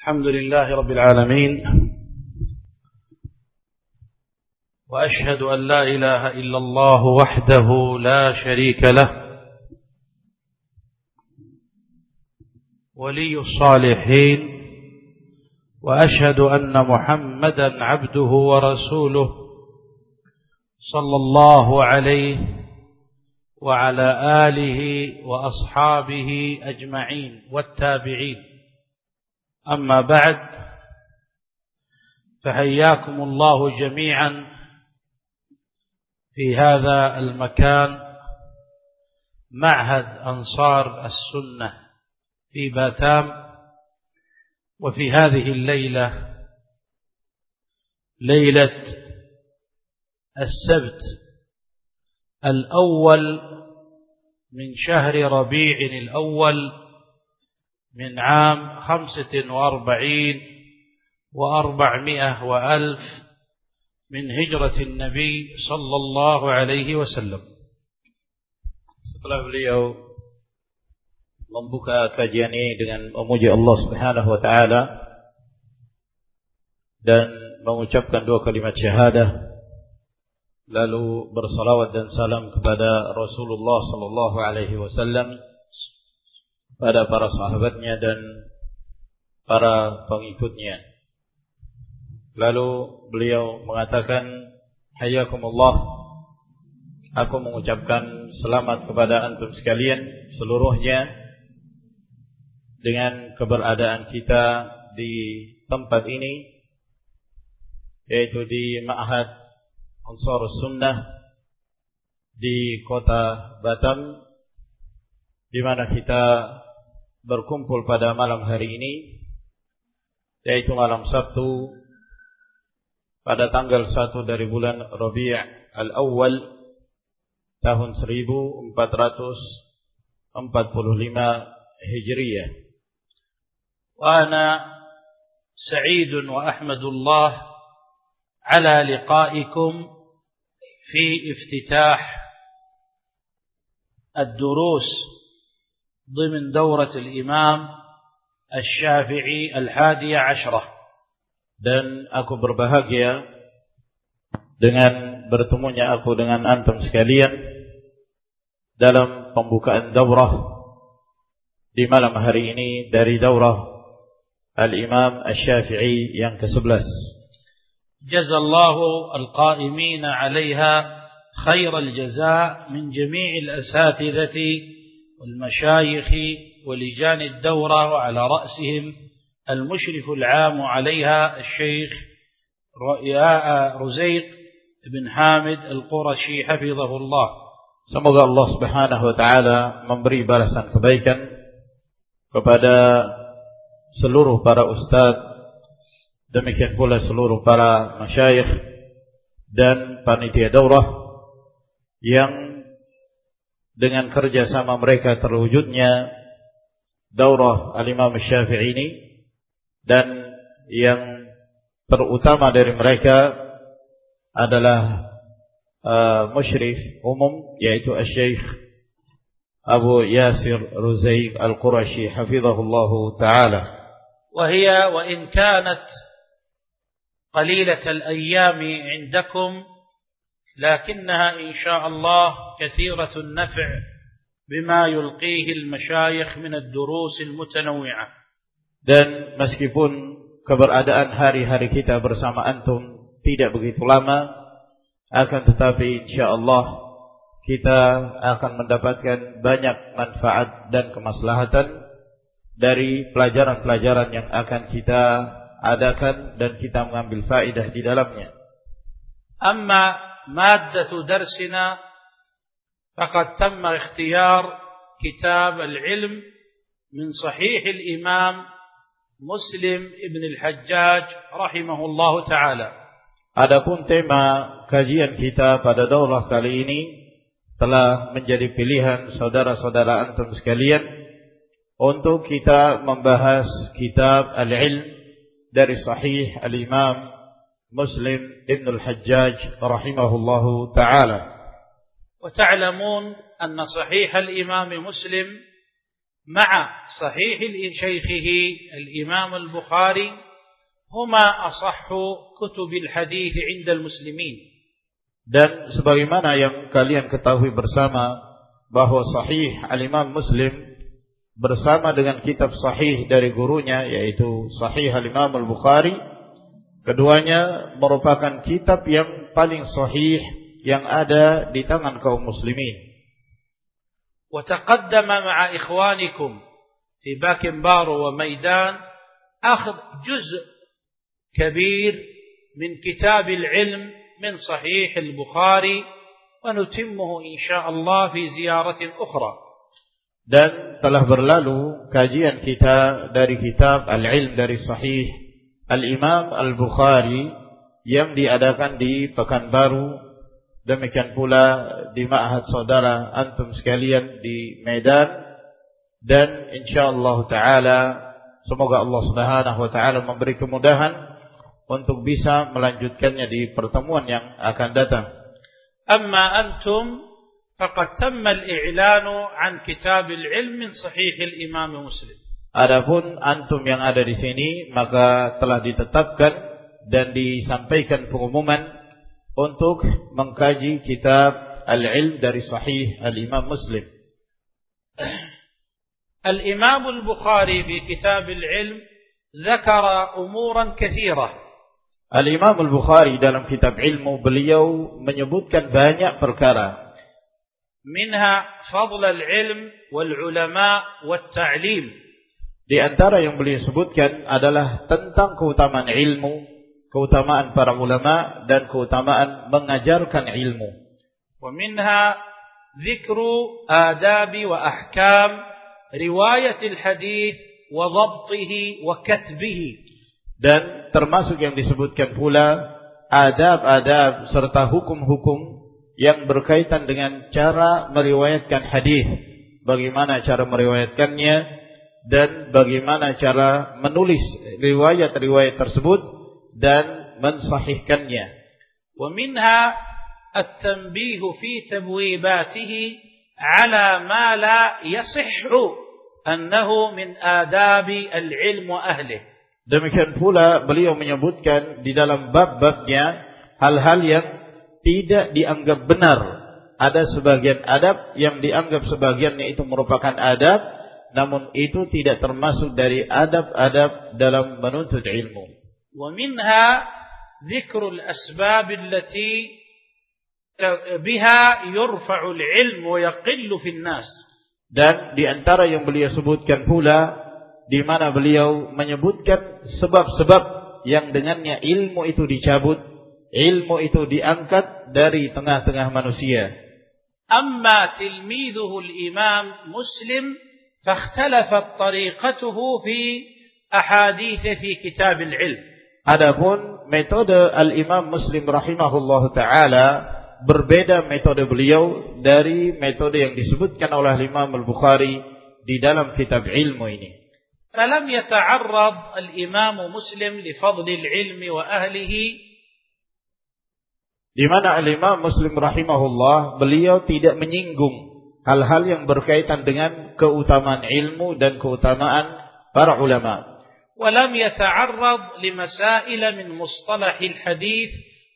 الحمد لله رب العالمين وأشهد أن لا إله إلا الله وحده لا شريك له ولي الصالحين وأشهد أن محمدا عبده ورسوله صلى الله عليه وعلى آله وأصحابه أجمعين والتابعين. أما بعد فحياكم الله جميعا في هذا المكان معهد أنصار السنة في باتام وفي هذه الليلة ليلة السبت الأول من شهر ربيع الأول من عام خمسة وأربعين وأربعمائة وألف من هجرة النبي صلى الله عليه وسلم setelah beliau membuka kajian ini dengan memuji Allah Subhanahu wa taala dan mengucapkan dua kalimat syahadah lalu bersalawat dan salam kepada Rasulullah sallallahu alaihi wasallam pada para sahabatnya dan para pengikutnya. Lalu beliau mengatakan, Hayakumullah, aku mengucapkan selamat kepada antum sekalian seluruhnya dengan keberadaan kita di tempat ini, yaitu di Ma'had Ansar Sunnah di kota Batam, di mana kita berkumpul pada malam hari ini yaitu malam Sabtu pada tanggal 1 dari bulan Rabi' al-Awwal tahun 1445 Hijriyah. Wa ana سعيد وأحمد الله على لقائكم في افتتاح الدروس ضمن دورة الإمام الشافعي الحادية عشرة dan aku berbahagia dengan bertemunya aku dengan antum sekalian dalam pembukaan daurah di malam hari ini dari daurah Al-Imam Asy-Syafi'i yang ke-11. Jazallahu al-qa'imina 'alayha khairal jazaa min jami'il asatidati والمشايخ ولجان الدورة وعلى رأسهم المشرف العام عليها الشيخ رزيق بن حامد القرشي حفظه الله Semoga Allah Subhanahu wa taala memberi balasan kebaikan kepada seluruh para ustaz demikian pula seluruh para masyayikh dan panitia daurah yang dengan kerjasama mereka terwujudnya daurah al-Imam Syafi'i ini dan yang terutama dari mereka adalah uh, musyrif umum yaitu Syekh Abu Yasir Ruzaiq Al-Qurashi hafizahullah taala. وهي وإن كانت قليلة الأيام عندكم لكنها إن شاء الله كثيرة النفع بما يلقيه المشايخ من الدروس المتنوعة dan meskipun keberadaan hari-hari kita bersama antum tidak begitu lama akan tetapi insyaallah kita akan mendapatkan banyak manfaat dan kemaslahatan dari pelajaran-pelajaran yang akan kita adakan dan kita mengambil faidah di dalamnya. Amma مادة درسنا فقد تم اختيار كتاب العلم من صحيح الإمام مسلم ابن الحجاج رحمه الله تعالى Adapun tema kajian kita pada daurah kali ini telah menjadi pilihan saudara-saudara antum sekalian untuk kita membahas kitab Al-Ilm dari Sahih Al-Imam مسلم ابن الحجاج رحمه الله تعالى وتعلمون أن صحيح الإمام مسلم مع صحيح شيخه الإمام البخاري هما أصح كتب الحديث عند المسلمين dan sebagaimana yang kalian ketahui bersama bahwa sahih al-Imam Muslim bersama dengan kitab sahih dari gurunya yaitu sahih al-Imam al-Bukhari keduanya merupakan kitab yang paling sahih yang ada di tangan kaum muslimin وتقدم مع إخوانكم في باكنبارو وميدان أخذ جزء كبير من كتاب العلم من صحيح البخاري ونتمه إن شاء الله في زيارة أخرى dan telah berlalu kajian kita dari kitab Al-Ilm dari Sahih Al-Imam Al-Bukhari yang diadakan di Pekanbaru demikian pula di Ma'had Saudara antum sekalian di Medan dan insyaallah taala semoga Allah Subhanahu wa taala memberi kemudahan untuk bisa melanjutkannya di pertemuan yang akan datang. Amma antum tamma al-i'lanu an kitab al-ilm min sahih al-Imam Muslim. Adapun antum yang ada di sini maka telah ditetapkan dan disampaikan pengumuman untuk mengkaji kitab al-ilm dari sahih al-Imam Muslim. الإمام البخاري في كتاب العلم ذكر أمورا كثيرة Al-Imam Al-Bukhari dalam kitab ilmu beliau menyebutkan banyak perkara. Minha fadl al-ilm wal-ulama wat-ta'lim. di antara yang beliau sebutkan adalah tentang keutamaan ilmu, keutamaan para ulama dan keutamaan mengajarkan ilmu. Wa minha dhikru adabi wa ahkam riwayat al-hadith wa dhabtihi wa katbihi. Dan termasuk yang disebutkan pula adab-adab serta hukum-hukum yang berkaitan dengan cara meriwayatkan hadis, bagaimana cara meriwayatkannya dan bagaimana cara menulis riwayat-riwayat tersebut dan mensahihkannya. Wa minha at-tanbih fi tabwibatihi ala ma la yasihhu annahu min adabi al-ilm wa ahlihi Demikian pula beliau menyebutkan di dalam bab-babnya hal-hal yang tidak dianggap benar. Ada sebagian adab yang dianggap sebagiannya itu merupakan adab, namun itu tidak termasuk dari adab-adab dalam menuntut ilmu. ومنها ذكر الأسباب التي بها يرفع العلم ويقل في الناس. Dan di antara yang beliau sebutkan pula di mana beliau menyebutkan sebab-sebab yang dengannya ilmu itu dicabut, ilmu itu diangkat dari tengah-tengah manusia. Amma tilmidhuhu al-Imam Muslim fakhtalafat tariqatuhu fi ahadith fi kitab al-ilm. Adapun metode al-Imam Muslim rahimahullahu taala berbeda metode beliau dari metode yang disebutkan oleh Imam Al-Bukhari di dalam kitab ilmu ini. فلم يتعرض الإمام مسلم لفضل العلم وأهله di mana al-Imam Muslim rahimahullah beliau tidak menyinggung hal-hal yang berkaitan dengan keutamaan ilmu dan keutamaan para ulama. ولم يتعرض لمسائل من مصطلح الحديث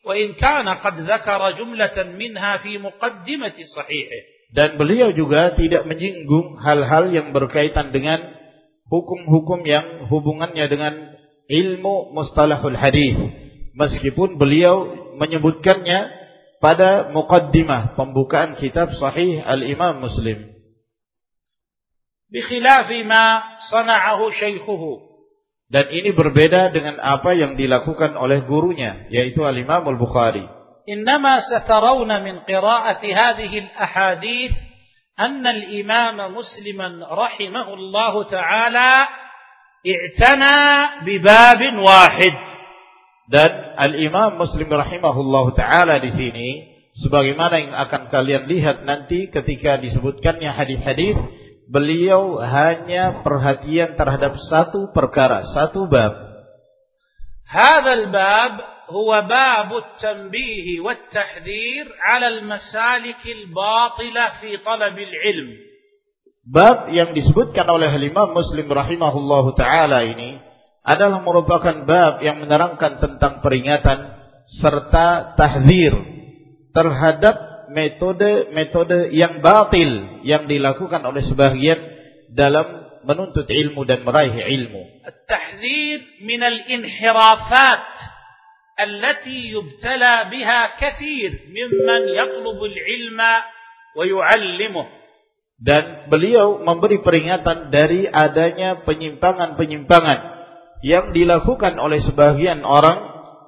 وإن كان قد ذكر جملة منها في مقدمة صحيحه. Dan beliau juga tidak menyinggung hal-hal yang berkaitan dengan hukum-hukum yang hubungannya dengan ilmu mustalahul hadis meskipun beliau menyebutkannya pada muqaddimah pembukaan kitab Sahih Al-Imam Muslim. Bikhilafi ma sana'ahu syaikhuhu. Dan ini berbeda dengan apa yang dilakukan oleh gurunya yaitu Al-Imam Al-Bukhari. Innama satarawna min qira'ati hadhihi al-ahadith anna al-Imam Musliman rahimahullahu ta'ala i'tana bibabin wahid. Dan Al-Imam Muslim rahimahullahu taala di sini sebagaimana yang akan kalian lihat nanti ketika disebutkannya hadis-hadis beliau hanya perhatian terhadap satu perkara, satu bab. Hadzal bab huwa bab at-tanbih wa at-tahdhir 'ala al-masalik al-batilah fi talab ilm. Bab yang disebutkan oleh Imam Muslim rahimahullahu taala ini adalah merupakan bab yang menerangkan tentang peringatan serta tahzir terhadap metode-metode yang batil yang dilakukan oleh sebagian dalam menuntut ilmu dan meraih ilmu. Tahzir min al-inhirafat التي يبتلى بها كثير ممن يطلب العلم ويعلمه dan beliau memberi peringatan dari adanya penyimpangan-penyimpangan yang dilakukan oleh sebagian orang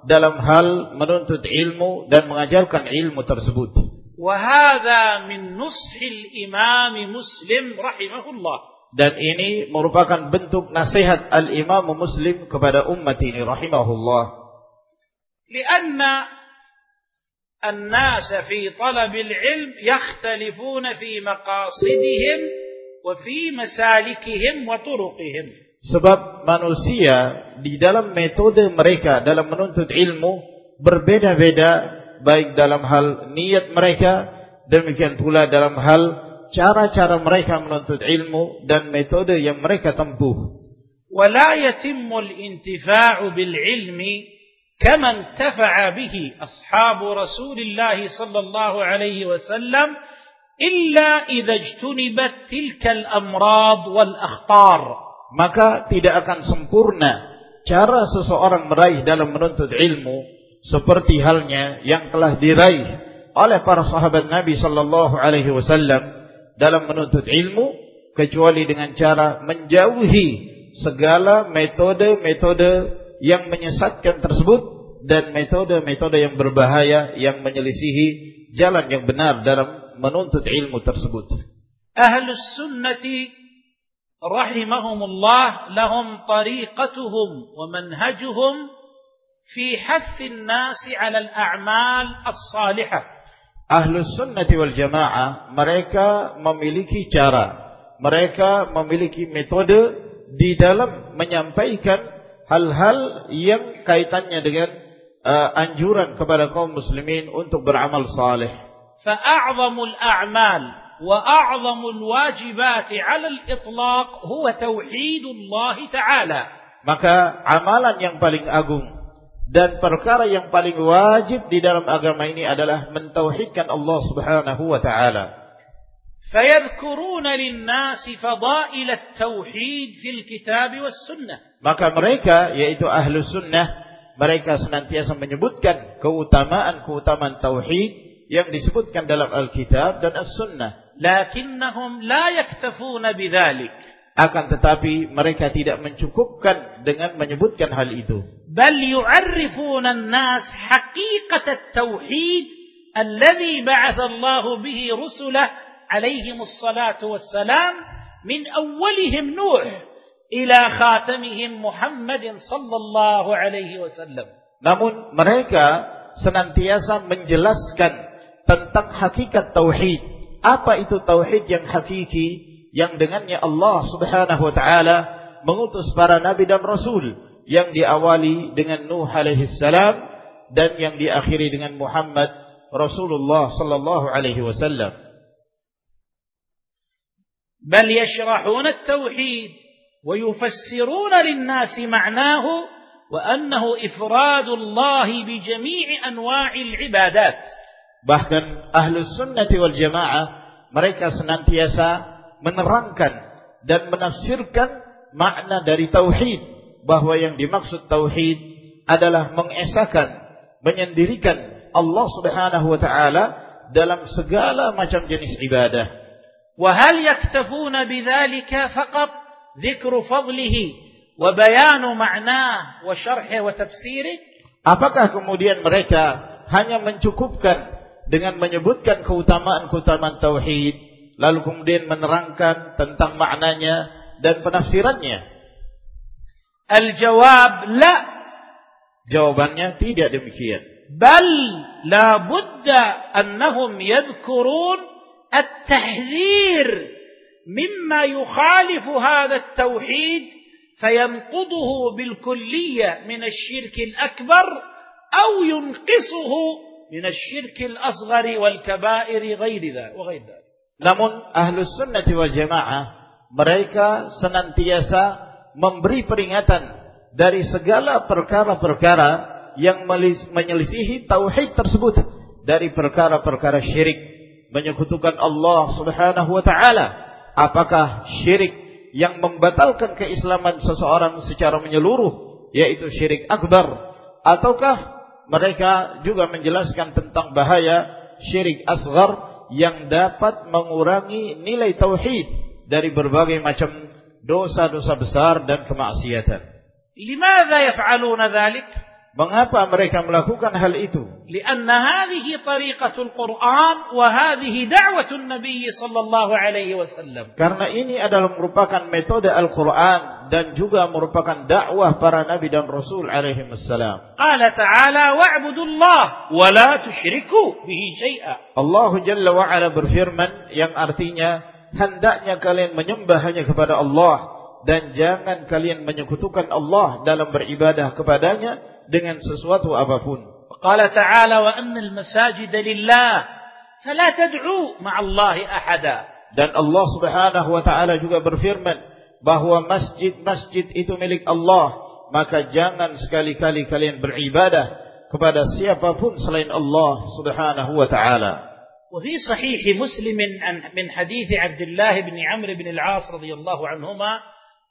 dalam hal menuntut ilmu dan mengajarkan ilmu tersebut. وهذا من نصح الإمام مسلم رحمه الله. Dan ini merupakan bentuk nasihat al-Imam Muslim kepada umat ini rahimahullah. لأن الناس في طلب العلم يختلفون في مقاصدهم وفي مسالكهم وطرقهم Sebab manusia di dalam metode mereka dalam menuntut ilmu berbeda-beda baik dalam hal niat mereka demikian pula dalam hal cara-cara mereka menuntut ilmu dan metode yang mereka tempuh. ولا يتم الانتفاع بالعلم كما انتفع به أصحاب رسول الله صلى الله عليه وسلم إلا إذا اجتنبت تلك الأمراض والأخطار maka tidak akan sempurna cara seseorang meraih dalam menuntut ilmu seperti halnya yang telah diraih oleh para sahabat Nabi sallallahu alaihi wasallam dalam menuntut ilmu kecuali dengan cara menjauhi segala metode-metode yang menyesatkan tersebut dan metode-metode yang berbahaya yang menyelisihi jalan yang benar dalam menuntut ilmu tersebut. Ahlus sunnati رحمهم الله لهم طريقتهم ومنهجهم في حث الناس على الأعمال الصالحة أهل السنة والجماعة mereka memiliki cara mereka memiliki metode di dalam menyampaikan hal-hal yang kaitannya dengan uh, anjuran kepada kaum muslimin untuk beramal saleh. فأعظم الأعمال وأعظم الواجبات على الإطلاق هو توحيد الله تعالى maka amalan yang paling agung dan perkara yang paling wajib di dalam agama ini adalah mentauhidkan Allah Subhanahu wa taala. فيذكرون للناس فضائل التوحيد في الكتاب والسنة. Maka mereka yaitu ahlu sunnah mereka senantiasa menyebutkan keutamaan-keutamaan tauhid yang disebutkan dalam Alkitab dan As-Sunnah. lakinnahum la yaktafuna bidzalik akan tetapi mereka tidak mencukupkan dengan menyebutkan hal itu. Bal yu'arrifuna an-nas haqiqat at-tauhid alladhi ba'atha Allah bihi rusulah alaihim as-salatu was-salam min awwalihim nuh ila khatamihim Muhammadin sallallahu alaihi wasallam. Namun mereka senantiasa menjelaskan tentang hakikat tauhid apa itu tauhid yang hakiki yang dengannya Allah Subhanahu wa taala mengutus para nabi dan rasul yang diawali dengan Nuh alaihi salam dan yang diakhiri dengan Muhammad Rasulullah sallallahu alaihi wasallam. بل يشرحون التوحيد ويفسرون للناس معناه وأنه إفراد الله بجميع أنواع العبادات Bahkan ahlus sunnati wal jamaah mereka senantiasa menerangkan dan menafsirkan makna dari tauhid bahwa yang dimaksud tauhid adalah mengesahkan, menyendirikan Allah Subhanahu wa taala dalam segala macam jenis ibadah. وهل يكتفون بذلك فقط ذكر فضله وبيان معناه وشرحه وتفسيره Apakah kemudian mereka hanya mencukupkan dengan menyebutkan keutamaan-keutamaan tauhid lalu kemudian menerangkan tentang maknanya dan penafsirannya. Al-jawab la. Jawabannya tidak demikian. Bal la budda annahum yadhkurun at-tahdzir mimma yukhalifu hadha at-tauhid fayanquduhu bil kulliyah min asy-syirk al-akbar aw yunqisuhu من الشرك الأصغر والكبائر غير ذلك وغير ذلك Namun ahlus sunnah wal jamaah mereka senantiasa memberi peringatan dari segala perkara-perkara yang menyelisihi tauhid tersebut dari perkara-perkara syirik menyekutukan Allah Subhanahu wa taala apakah syirik yang membatalkan keislaman seseorang secara menyeluruh yaitu syirik akbar ataukah mereka juga menjelaskan tentang bahaya syirik asgar yang dapat mengurangi nilai tauhid dari berbagai macam dosa-dosa besar dan kemaksiatan. Limadha yaf'aluna? Mengapa mereka melakukan hal itu? Karena hadhihi tariqatul Quran wa hadhihi da'watun Nabi sallallahu alaihi wasallam. Karena ini adalah merupakan metode Al-Qur'an dan juga merupakan dakwah para nabi dan rasul alaihi wasallam. Qala ta'ala wa'budullah wa la tusyriku bihi syai'a. Allah Jalla wa ala berfirman yang artinya hendaknya kalian menyembah hanya kepada Allah dan jangan kalian menyekutukan Allah dalam beribadah kepadanya dengan sesuatu apapun. قال تعالى وأن المساجد لله فلا تدعوا مع الله أحدا Dan Allah Subhanahu wa taala juga berfirman bahwa masjid-masjid itu milik Allah, maka jangan sekali-kali kalian beribadah kepada siapapun selain Allah Subhanahu wa taala. وفي صحيح مسلم من حديث عبد الله بن عمرو بن العاص رضي الله عنهما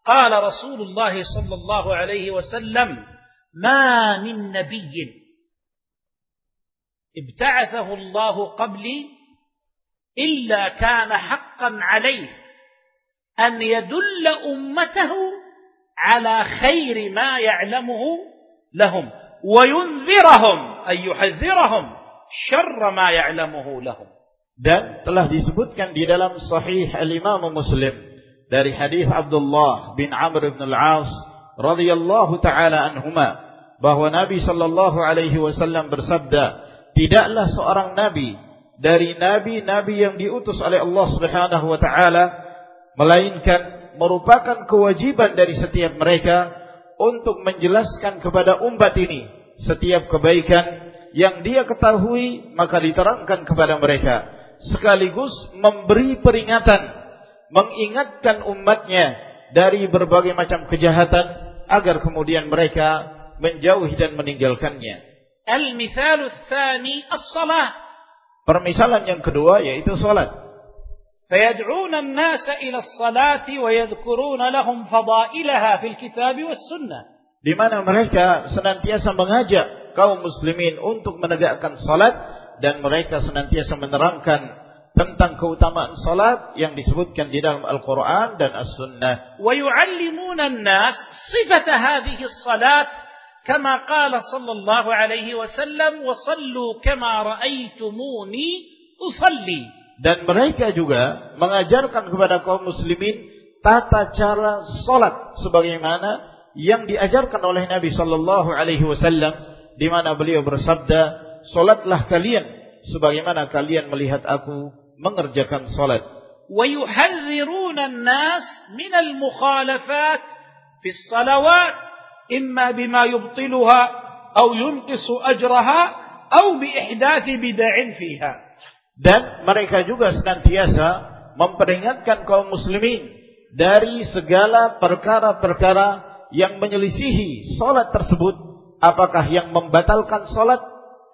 قال رسول الله صلى الله عليه وسلم ما من نبي ابتعثه الله قبلي إلا كان حقا عليه أن يدل أمته على خير ما يعلمه لهم وينذرهم أي يحذرهم شر ما يعلمه لهم dan telah disebutkan di dalam sahih al-Imam Muslim dari hadis Abdullah bin Amr bin Al-As radhiyallahu taala anhuma bahwa Nabi Shallallahu Alaihi Wasallam bersabda, tidaklah seorang nabi dari nabi-nabi yang diutus oleh Allah Subhanahu Wa Taala melainkan merupakan kewajiban dari setiap mereka untuk menjelaskan kepada umat ini setiap kebaikan yang dia ketahui maka diterangkan kepada mereka sekaligus memberi peringatan mengingatkan umatnya dari berbagai macam kejahatan agar kemudian mereka menjauhi dan meninggalkannya. Al-mithalu tsani as-salah. Permisalan yang kedua yaitu salat. Fayad'una an-nasa ila as-salati wa yadhkuruna lahum fadailaha fil was sunnah. Di mana mereka senantiasa mengajak kaum muslimin untuk menegakkan salat dan mereka senantiasa menerangkan tentang keutamaan salat yang disebutkan di dalam Al-Qur'an dan As-Sunnah. Wa yu'allimuna an-nas sifat hadhihi as-salat كما قال صلى الله عليه وسلم وصلوا كما رأيتموني أصلي dan mereka juga mengajarkan kepada kaum muslimin tata cara salat sebagaimana yang diajarkan oleh Nabi sallallahu alaihi wasallam di mana beliau bersabda salatlah kalian sebagaimana kalian melihat aku mengerjakan salat ويحذرون الناس من المخالفات في الصلوات إما بما يبطلها أو ينقص أجرها أو بإحداث بدع فيها dan mereka juga senantiasa memperingatkan kaum muslimin dari segala perkara-perkara yang menyelisihi salat tersebut apakah yang membatalkan salat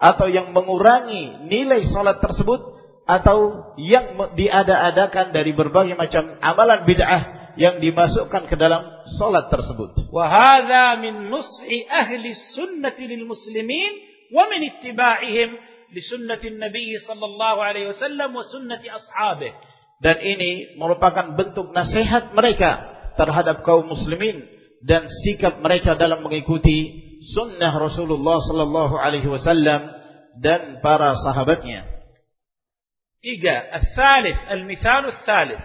atau yang mengurangi nilai salat tersebut atau yang diada-adakan dari berbagai macam amalan bid'ah yang dimasukkan ke dalam salat tersebut. Wa hadza min nushi ahli sunnah lil muslimin wa min ittiba'ihim li sunnati Nabi sallallahu alaihi wasallam wa sunnati ashabihi. Dan ini merupakan bentuk nasihat mereka terhadap kaum muslimin dan sikap mereka dalam mengikuti sunnah Rasulullah sallallahu alaihi wasallam dan para sahabatnya. Tiga, al-thalith, al-mithal al-thalith.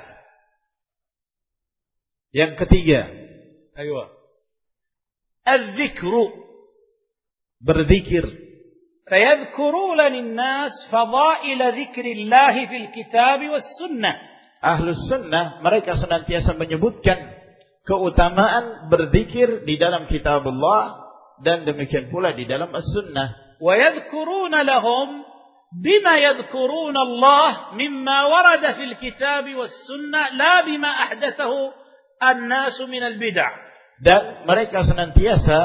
Yang ketiga, ayo. Al-dzikru berzikir. فيذكرون للناس فضائل ذكر الله في الكتاب والسنة. Ahlus sunnah mereka senantiasa menyebutkan keutamaan berzikir di dalam kitab Allah dan demikian pula di dalam as-sunnah. ويذكرون لهم بما يذكرون الله مما ورد في الكتاب والسنة لا بما أحدثه الناس من البدع dan mereka senantiasa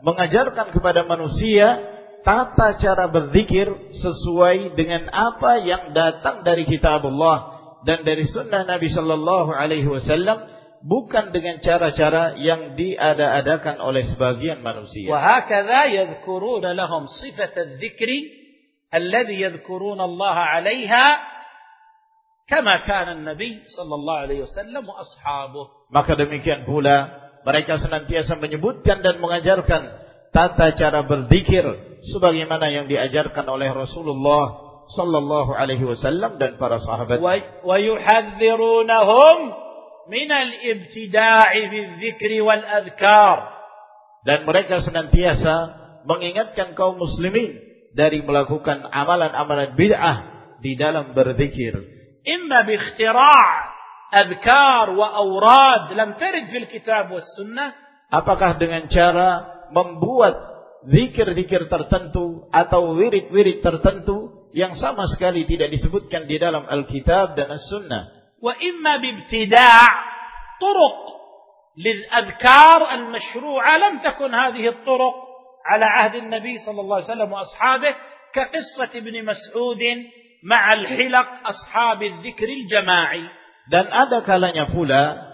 mengajarkan kepada manusia tata cara berzikir sesuai dengan apa yang datang dari kitab Allah dan dari sunnah Nabi Shallallahu Alaihi Wasallam bukan dengan cara-cara yang diada-adakan oleh sebagian manusia. وهكذا يذكرون لهم صفة الذكر الذي يذكرون الله عليها كما كان النبي صلى الله عليه وسلم وأصحابه. Maka demikian pula mereka senantiasa menyebutkan dan mengajarkan tata cara berzikir sebagaimana yang diajarkan oleh Rasulullah sallallahu alaihi wasallam dan para sahabat. Wa yuhadzirunahum min al-ibtida'i fi wal adhkar. Dan mereka senantiasa mengingatkan kaum muslimin dari melakukan amalan-amalan bid'ah di dalam berzikir. Imma bi ikhtira' أذكار وأوراد لم ترد في الكتاب والسنة apakah dengan cara membuat zikir-zikir tertentu atau wirid-wirid tertentu yang sama sekali tidak disebutkan di dalam Alkitab dan As-Sunnah. وإما بابتداع طرق للأذكار المشروعة لم تكن هذه الطرق على عهد النبي صلى الله عليه وسلم وأصحابه كقصة ابن مسعود مع الحلق أصحاب الذكر الجماعي Dan ada kalanya pula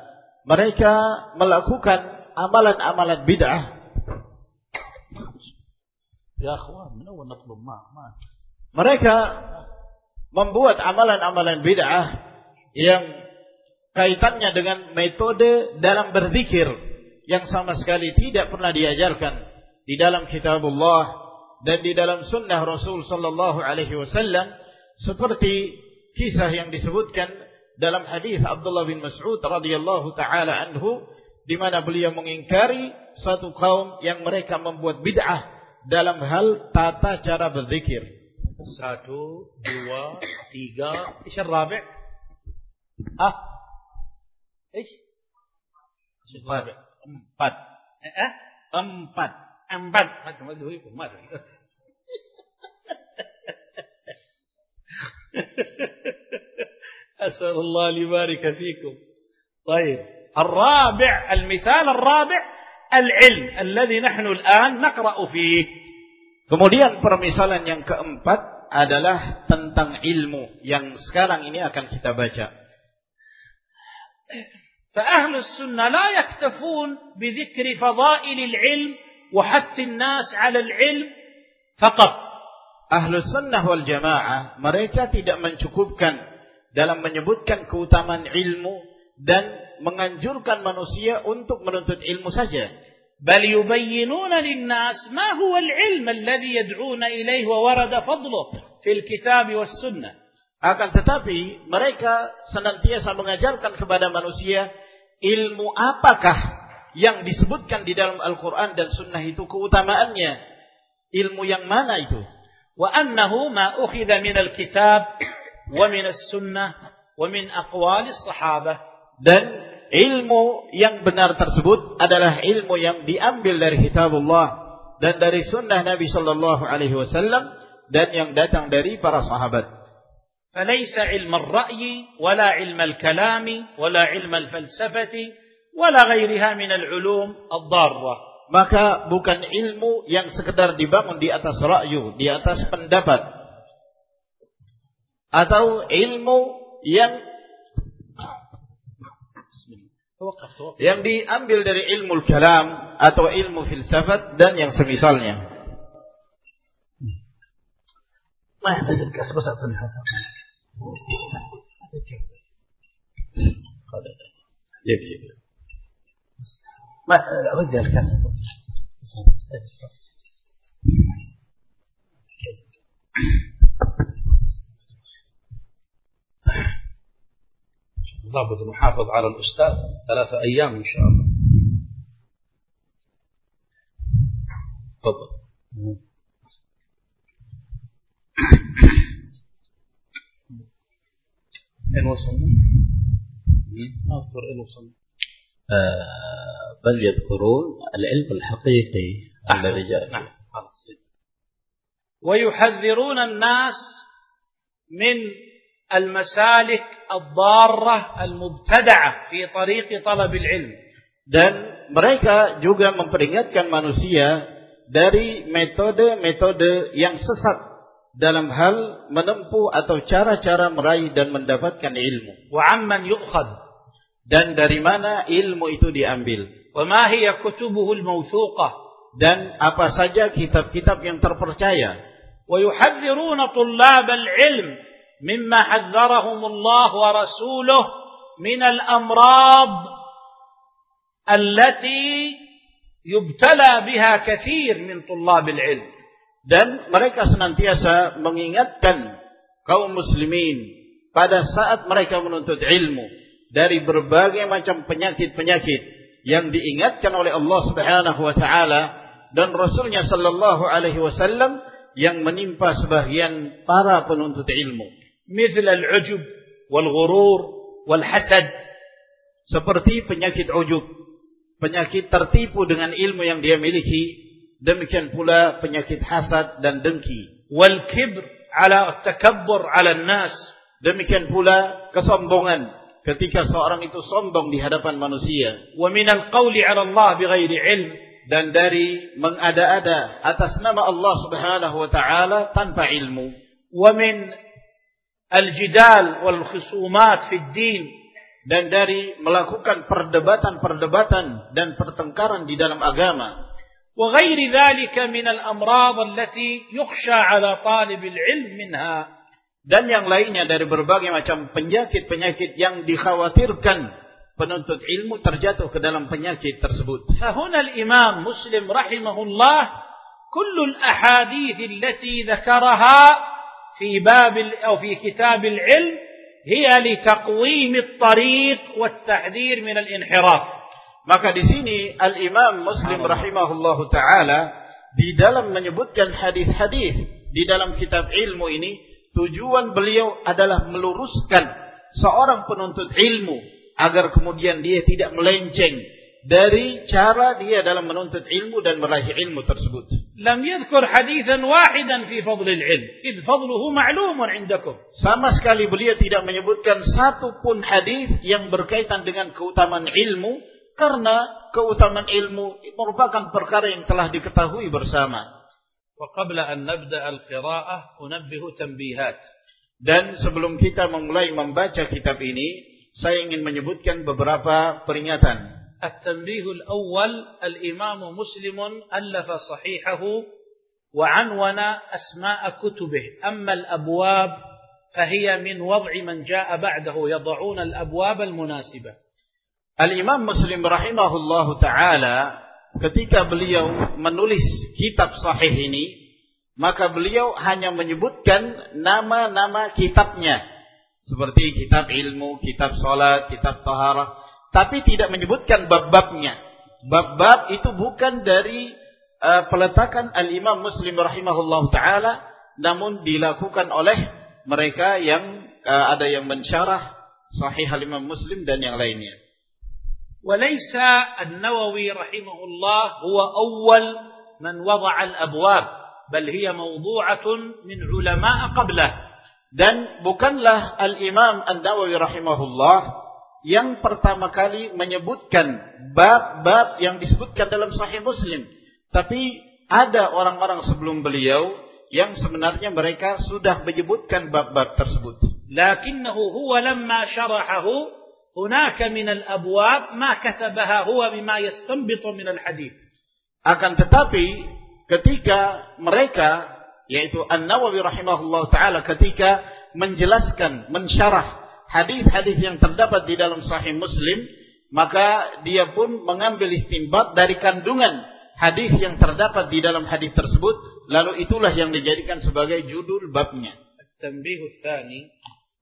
mereka melakukan amalan-amalan bid'ah. Ya mereka membuat amalan-amalan bid'ah yang kaitannya dengan metode dalam berzikir yang sama sekali tidak pernah diajarkan di dalam kitabullah dan di dalam sunnah Rasul sallallahu alaihi wasallam seperti kisah yang disebutkan dalam hadis Abdullah bin Mas'ud radhiyallahu taala anhu di mana beliau mengingkari satu kaum yang mereka membuat bid'ah dalam hal tata cara berzikir. Satu, dua, tiga. Ish rabi? Ah? Ish? Empat. Empat. Eh? Empat. Empat. Empat. أسأل الله ليبارك فيكم طيب الرابع المثال الرابع العلم الذي نحن الآن نقرأ فيه Kemudian permisalan yang keempat adalah tentang ilmu yang sekarang ini akan kita baca. فأهل السنة لا يكتفون بذكر فضائل العلم وحث الناس على العلم فقط. أهل السنة والجماعة mereka tidak mencukupkan dalam menyebutkan keutamaan ilmu dan menganjurkan manusia untuk menuntut ilmu saja. بل يبينون للناس ما هو العلم الذي يدعون إليه وورد فضله في الكتاب والسنة. Akan tetapi mereka senantiasa mengajarkan kepada manusia ilmu apakah yang disebutkan di dalam Al-Quran dan Sunnah itu keutamaannya. Ilmu yang mana itu? وأنه ما أخذ من الكتاب ومن السنة ومن أقوال الصحابة dan ilmu yang benar tersebut adalah ilmu yang diambil dari kitabullah dan dari sunnah Nabi sallallahu alaihi wasallam dan yang datang dari para sahabat. فليس علم الرأي ولا علم الكلام ولا علم الفلسفة ولا غيرها من العلوم الضارة. Maka bukan ilmu yang sekedar dibangun di atas ra'yu, di atas pendapat, atau ilmu yang yang diambil dari ilmu kalam atau ilmu filsafat dan yang semisalnya. ما يحتاج الكاس بس اعطني هذا ما ارد الكاس ضابط المحافظ على الأستاذ ثلاثة أيام إن شاء الله. تفضل. أين وصلنا؟ ما أذكر أين وصلنا. آه بل يذكرون العلم الحقيقي الذي جاء نعم. ويحذرون الناس من al-masalik ad-darrah al-mubtada'ah fi dan mereka juga memperingatkan manusia dari metode-metode yang sesat dalam hal menempuh atau cara-cara meraih dan mendapatkan ilmu. Wa amman dan dari mana ilmu itu diambil? Wa ma hiya kutubuhu dan apa saja kitab-kitab yang terpercaya. مما حذرهم الله ورسوله من الأمراض التي يبتلى بها كثير من طلاب العلم Dan mereka senantiasa mengingatkan kaum muslimin pada saat mereka menuntut ilmu dari berbagai macam penyakit-penyakit yang diingatkan oleh Allah Subhanahu wa taala dan Rasulnya sallallahu alaihi wasallam yang menimpa sebagian para penuntut ilmu مثل العجب والغرور والحسد seperti penyakit ujub penyakit tertipu dengan ilmu yang dia miliki demikian pula penyakit hasad dan dengki والكبر على التكبر على الناس demikian pula kesombongan ketika seorang itu sombong di hadapan manusia ومن القول على الله بغير علم dan dari mengada-ada atas nama Allah Subhanahu wa taala tanpa ilmu al-jidal wal khusumat fid din dan dari melakukan perdebatan-perdebatan dan pertengkaran di dalam agama. Wa ghairi dzalika min al-amrad allati yukhsha 'ala talib al-'ilm minha dan yang lainnya dari berbagai macam penyakit-penyakit yang dikhawatirkan penuntut ilmu terjatuh ke dalam penyakit tersebut. Fahuna al-Imam Muslim rahimahullah kullu al-ahadith allati dzakaraha في باب ال- أو في كتاب العلم هي لتقويم الطريق والتحذير من الانحراف Maka di sini Al-Imam Muslim rahimahullahu taala di dalam menyebutkan hadis-hadis di dalam kitab ilmu ini tujuan beliau adalah meluruskan seorang penuntut ilmu agar kemudian dia tidak melenceng dari cara dia dalam menuntut ilmu dan meraih ilmu tersebut. Lam yadhkur hadithan wahidan fi FADLIL ilm. id fadluhu ma'lumun 'indakum. Sama sekali beliau tidak menyebutkan satu pun hadis yang berkaitan dengan keutamaan ilmu karena keutamaan ilmu merupakan perkara yang telah diketahui bersama. Wa qabla an nabda al-qira'ah unabbihu tanbihat. Dan sebelum kita memulai membaca kitab ini, saya ingin menyebutkan beberapa peringatan. التنبيه الأول الإمام مسلم ألف صحيحه وعنون أسماء كتبه. أما الأبواب فهي من وضع من جاء بعده يضعون الأبواب المناسبة. الإمام مسلم رحمه الله تعالى ketika beliau menulis kitab sahih ini maka beliau hanya menyebutkan nama-nama kitabnya. Seperti kitab ilmu, kitab salat, kitab taharah. tapi tidak menyebutkan bab-babnya. Bab-bab itu bukan dari uh, peletakan Al-Imam Muslim rahimahullahu taala, namun dilakukan oleh mereka yang uh, ada yang mensyarah sahih Al-Imam Muslim dan yang lainnya. وليس النووي رحمه الله هو أول من وضع الأبواب بل هي موضوعة من علماء قبله Dan bukanlah Al-Imam An-Nawawi rahimahullah yang pertama kali menyebutkan bab-bab yang disebutkan dalam Sahih Muslim. Tapi ada orang-orang sebelum beliau yang sebenarnya mereka sudah menyebutkan bab-bab tersebut. Lakinnahu huwa lamma syarahahu hunaka min al-abwab ma katabaha huwa bima yastanbitu min hadith. Akan tetapi ketika mereka yaitu An-Nawawi rahimahullah taala ketika menjelaskan mensyarah hadis-hadis yang terdapat di dalam Sahih Muslim, maka dia pun mengambil istimbat dari kandungan hadis yang terdapat di dalam hadis tersebut, lalu itulah yang dijadikan sebagai judul babnya.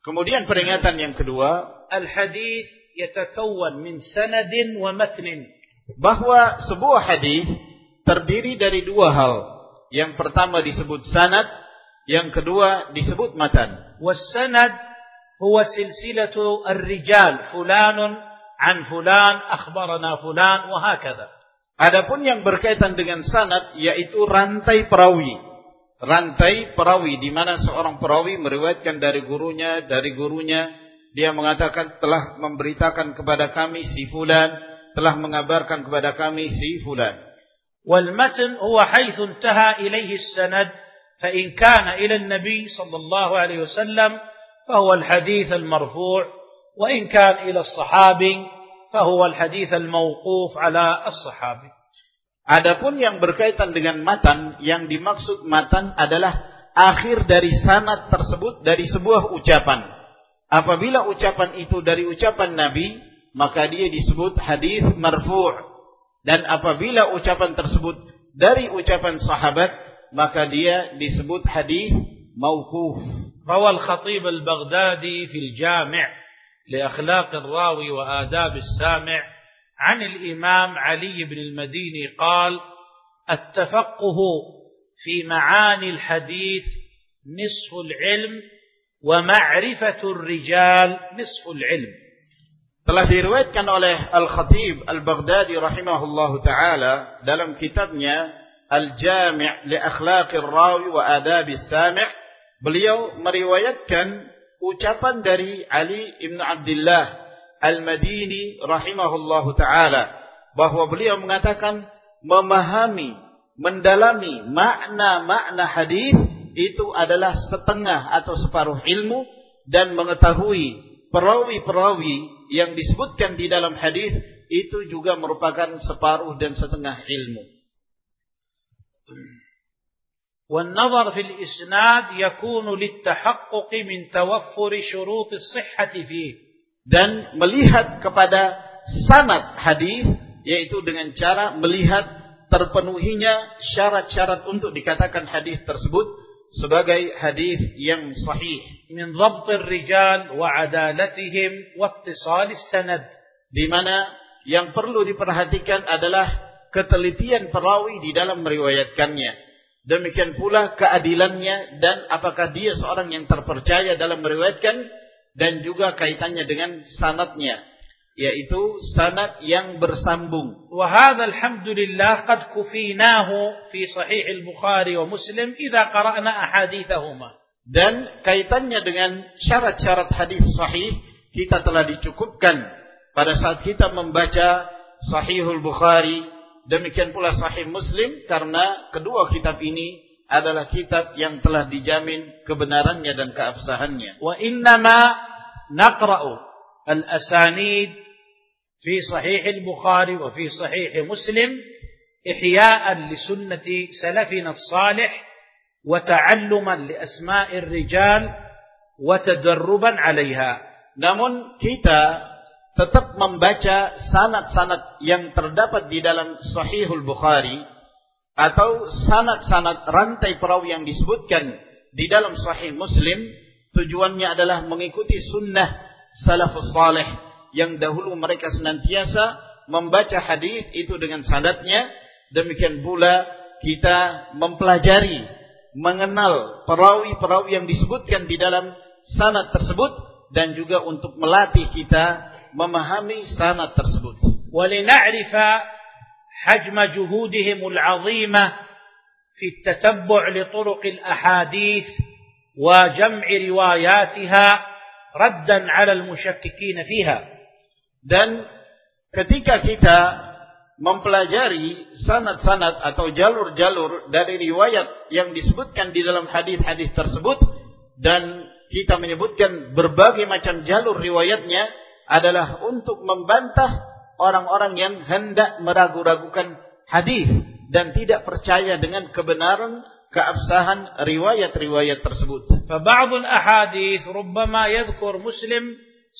Kemudian peringatan yang kedua, al-hadis yatakawwan min sanadin wa matnin. Bahwa sebuah hadis terdiri dari dua hal. Yang pertama disebut sanad, yang kedua disebut matan. Was sanad هو سلسلة الرجال فلان عن فلان أخبرنا فلان وهكذا Adapun yang berkaitan dengan sanad yaitu rantai perawi. rantai perawi di mana seorang perawi meriwayatkan dari gurunya, dari gurunya, dia mengatakan telah memberitakan kepada kami si fulan, telah mengabarkan kepada kami si fulan. والمتن هو حيث انتهى إليه السند فإن كان إلى النبي صلى الله عليه وسلم فهو الحديث المرفوع وإن كان إلى الصحابي فهو الحديث الموقوف على الصحابي Adapun yang berkaitan dengan matan, yang dimaksud matan adalah akhir dari sanad tersebut dari sebuah ucapan. Apabila ucapan itu dari ucapan Nabi, maka dia disebut hadis marfu'. Dan apabila ucapan tersebut dari ucapan sahabat, maka dia disebut hadis mauquf. روى الخطيب البغدادي في الجامع لأخلاق الراوي وآداب السامع عن الإمام علي بن المديني قال التفقه في معاني الحديث نصف العلم ومعرفة الرجال نصف العلم. Telah diriwayatkan oleh Al-Khatib Al-Baghdadi rahimahullahu taala dalam kitabnya Al-Jami' li Akhlaqir Rawi wa Adabis Sami' beliau meriwayatkan ucapan dari Ali Ibn Abdullah Al-Madini rahimahullahu taala bahwa beliau mengatakan memahami, mendalami makna-makna hadis itu adalah setengah atau separuh ilmu dan mengetahui perawi-perawi yang disebutkan di dalam hadis itu juga merupakan separuh dan setengah ilmu. والنظر في الإسناد يكون للتحقق من توفر شروط الصحة فيه dan melihat kepada sanad hadis yaitu dengan cara melihat terpenuhinya syarat-syarat untuk dikatakan hadis tersebut sebagai hadis yang sahih min dhabt rijal wa adalatihim wa ittisal sanad di mana yang perlu diperhatikan adalah ketelitian perawi di dalam meriwayatkannya demikian pula keadilannya dan apakah dia seorang yang terpercaya dalam meriwayatkan dan juga kaitannya dengan sanatnya yaitu sanad yang bersambung. Wa hadha alhamdulillah qad kufinahu fi sahih al-Bukhari wa Muslim idza qara'na ahadithahuma. Dan kaitannya dengan syarat-syarat hadis sahih kita telah dicukupkan pada saat kita membaca Sahihul Bukhari demikian pula Sahih Muslim karena kedua kitab ini adalah kitab yang telah dijamin kebenarannya dan keabsahannya. Wa innama naqra'u al-asanid fi sahih al-Bukhari wa fi sahih Muslim ihya'an li sunnati salafina as-salih wa ta'alluman li asma'i ar-rijal wa tadarruban 'alayha. Namun kita tetap membaca sanad-sanad yang terdapat di dalam Sahihul Bukhari atau sanad-sanad rantai perawi yang disebutkan di dalam sahih Muslim tujuannya adalah mengikuti sunnah salafus salih yang dahulu mereka senantiasa membaca hadis itu dengan sanadnya. Demikian pula kita mempelajari mengenal perawi-perawi yang disebutkan di dalam sanad tersebut dan juga untuk melatih kita memahami sanad tersebut. Walina'rifa حجم جهودهم العظيمة في التتبع لطرق الأحاديث وجمع رواياتها ردا على المشككين فيها dan ketika kita mempelajari sanad-sanad atau jalur-jalur dari riwayat yang disebutkan di dalam hadis-hadis tersebut dan kita menyebutkan berbagai macam jalur riwayatnya adalah untuk membantah orang-orang yang hendak meragu-ragukan hadis dan tidak percaya dengan kebenaran keabsahan riwayat-riwayat tersebut. فبعض الأحاديث ربما يذكر مسلم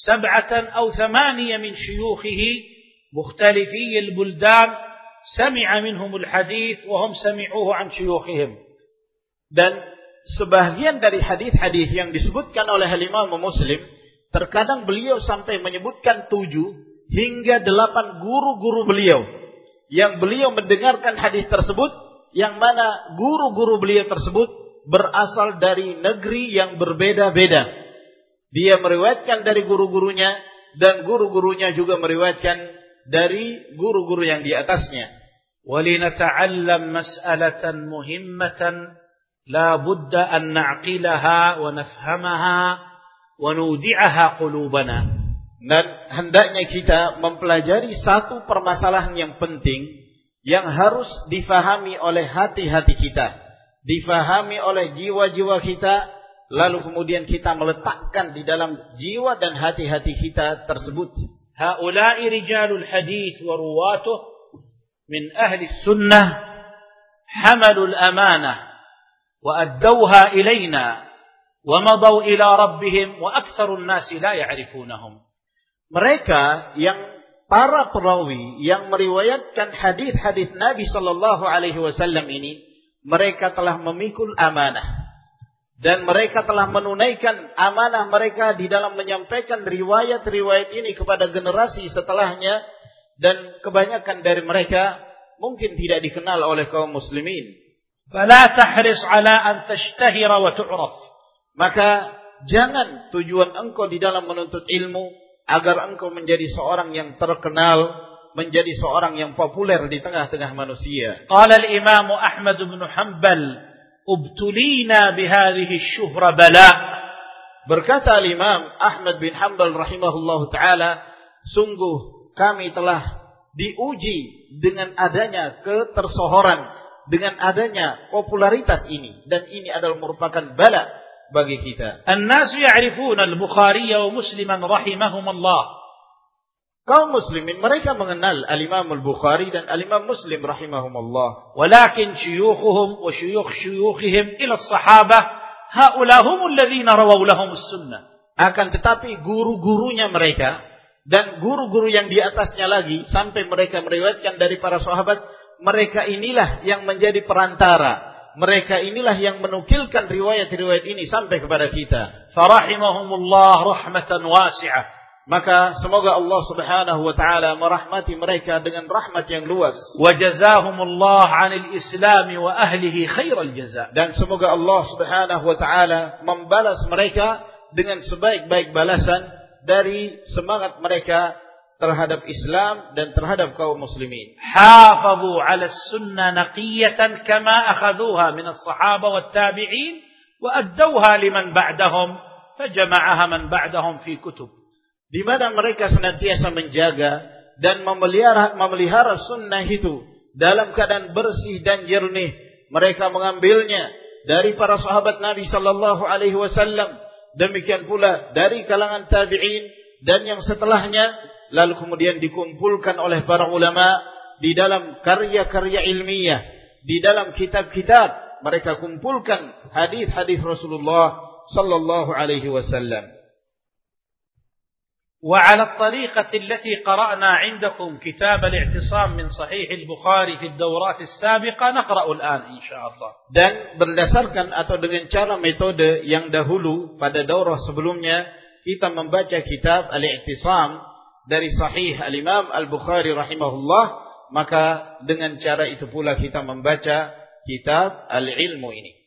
سبعة أو ثمانية من شيوخه مختلفي البلدان سمع منهم الحديث وهم سمعوه عن شيوخهم. Dan sebagian dari hadis-hadis yang disebutkan oleh Imam Muslim, terkadang beliau sampai menyebutkan tujuh hingga delapan guru-guru beliau yang beliau mendengarkan hadis tersebut yang mana guru-guru beliau tersebut berasal dari negeri yang berbeda-beda. Dia meriwayatkan dari guru-gurunya dan guru-gurunya juga meriwayatkan dari guru-guru yang di atasnya. ولنتعلم مسألة مهمة لا بد أن نعقلها ونفهمها wanudi'aha qulubana dan hendaknya kita mempelajari satu permasalahan yang penting yang harus difahami oleh hati-hati kita, difahami oleh jiwa-jiwa kita, lalu kemudian kita meletakkan di dalam jiwa dan hati-hati kita tersebut. Haulai rijalul hadis wa ruwatuh min ahli sunnah hamalul amanah wa addauha ilaina ومضوا إلى ربهم وأكثر الناس لا يعرفونهم mereka yang para perawi yang meriwayatkan hadis-hadis Nabi Shallallahu Alaihi Wasallam ini, mereka telah memikul amanah dan mereka telah menunaikan amanah mereka di dalam menyampaikan riwayat-riwayat ini kepada generasi setelahnya dan kebanyakan dari mereka mungkin tidak dikenal oleh kaum muslimin. فلا تحرص على أن تشتهر وتعرف. Maka jangan tujuan engkau di dalam menuntut ilmu agar engkau menjadi seorang yang terkenal, menjadi seorang yang populer di tengah-tengah manusia. Qala al-Imam Ahmad bin Hanbal, "Ubtulina bihadhihi asy-syuhra bala." Berkata al-Imam Ahmad bin Hanbal rahimahullahu taala, sungguh kami telah diuji dengan adanya ketersohoran, dengan adanya popularitas ini dan ini adalah merupakan bala bagi kita. An-nasu ya'rifun al-Bukhari wa Musliman rahimahumullah. Kaum muslimin mereka mengenal Al-Imam Al-Bukhari dan Al-Imam Muslim rahimahumullah. Walakin syuyukhuhum wa syuyukh syuyukhihim ila as-sahabah haula hum alladhina rawaw lahum as-sunnah. Akan tetapi guru-gurunya mereka dan guru-guru yang di atasnya lagi sampai mereka meriwayatkan dari para sahabat mereka inilah yang menjadi perantara mereka inilah yang menukilkan riwayat-riwayat ini sampai kepada kita. Farahimahumullah rahmatan wasi'ah. Maka semoga Allah Subhanahu wa taala merahmati mereka dengan rahmat yang luas. Wa jazahumullah 'anil Islam wa ahlihi khairal jaza. Dan semoga Allah Subhanahu wa taala membalas mereka dengan sebaik-baik balasan dari semangat mereka terhadap Islam dan terhadap kaum muslimin. Hafazu 'ala sunnah naqiyatan kama akhadhuha min as-sahaba wat tabi'in wa addawha liman ba'dahum fajama'aha man ba'dahum fi kutub. Di mana mereka senantiasa menjaga dan memelihara memelihara sunnah itu dalam keadaan bersih dan jernih. Mereka mengambilnya dari para sahabat Nabi sallallahu alaihi wasallam, demikian pula dari kalangan tabi'in dan yang setelahnya lalu kemudian dikumpulkan oleh para ulama di dalam karya-karya ilmiah, di dalam kitab-kitab mereka kumpulkan hadis-hadis Rasulullah sallallahu alaihi wasallam. وعلى الطريقة التي قرأنا عندكم كتاب الاعتصام من صحيح البخاري في الدورات السابقة نقرأ الآن إن شاء الله dan berdasarkan atau dengan cara metode yang dahulu pada daurah sebelumnya kita membaca kitab al-i'tisam dari sahih al-Imam Al-Bukhari rahimahullah, maka dengan cara itu pula kita membaca kitab al-ilmu ini.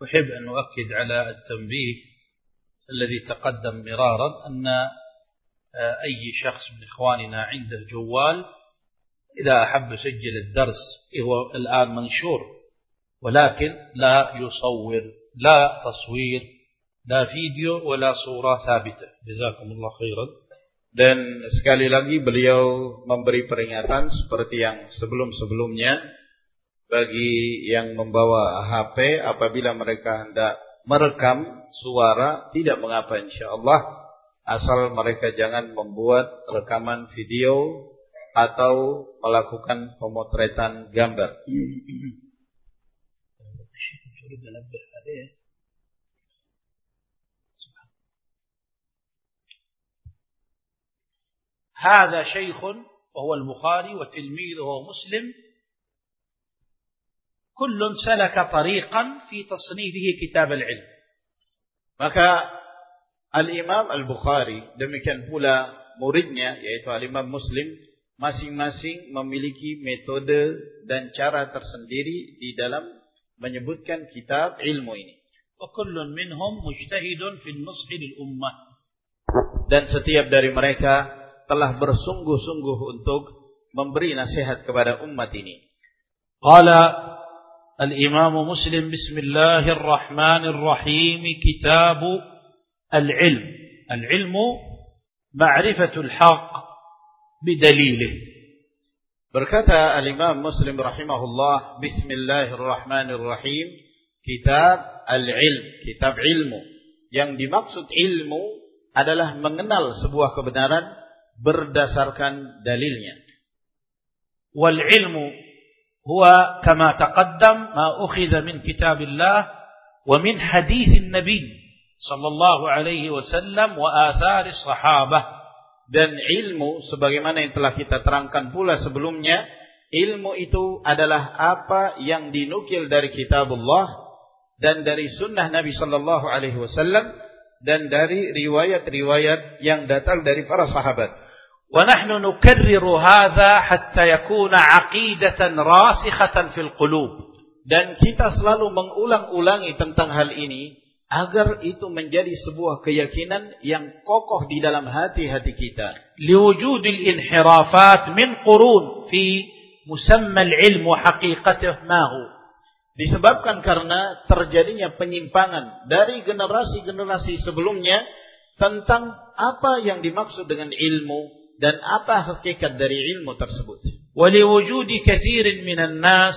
وأحب أن أؤكد على التنبيه الذي تقدم مرارا أن أي شخص من إخواننا عنده جوال إذا أحب يسجل الدرس هو الآن منشور ولكن لا يصور لا تصوير لا فيديو ولا صورة ثابتة جزاكم الله خيرا dan sekali lagi beliau memberi peringatan seperti yang sebelum-sebelumnya bagi yang membawa HP apabila mereka hendak merekam suara tidak mengapa insyaallah asal mereka jangan membuat rekaman video atau melakukan pemotretan gambar. هذا شيخ وهو البخاري وتلميذه مسلم كل سلك طريقا في تصنيفه كتاب العلم maka Al-Imam Al-Bukhari demikian pula muridnya yaitu Al-Imam Muslim masing-masing memiliki metode dan cara tersendiri di dalam menyebutkan kitab ilmu ini. Wakulun minhum mujtahidun fil nushidil ummah. Dan setiap dari mereka telah bersungguh-sungguh untuk memberi nasihat kepada umat ini. Qala Al-Imam Muslim Bismillahirrahmanirrahim kitabu Al-Ilm Al-Ilmu Ma'rifatul Haqq bidalilih. Berkata al-Imam Muslim rahimahullah Bismillahirrahmanirrahim Kitab al-ilm Kitab ilmu Yang dimaksud ilmu adalah mengenal sebuah kebenaran berdasarkan dalilnya. Wal ilmu huwa kama taqaddam ma ukhidha min kitabillah wa min hadithin nabi sallallahu alaihi wasallam wa athari sahabah dan ilmu sebagaimana yang telah kita terangkan pula sebelumnya ilmu itu adalah apa yang dinukil dari kitabullah dan dari sunnah Nabi sallallahu alaihi wasallam dan dari riwayat-riwayat yang datang dari para sahabat. Wa nahnu nukarriru hadha hatta yakuna aqidatan rasikhatan fil qulub. Dan kita selalu mengulang-ulangi tentang hal ini agar itu menjadi sebuah keyakinan yang kokoh di dalam hati-hati kita. Liwujudil inhirafat min qurun fi musamma al-ilm wa haqiqatuh ma hu. Disebabkan karena terjadinya penyimpangan dari generasi-generasi sebelumnya tentang apa yang dimaksud dengan ilmu dan apa hakikat dari ilmu tersebut. Waliwujudi kathirin minan nas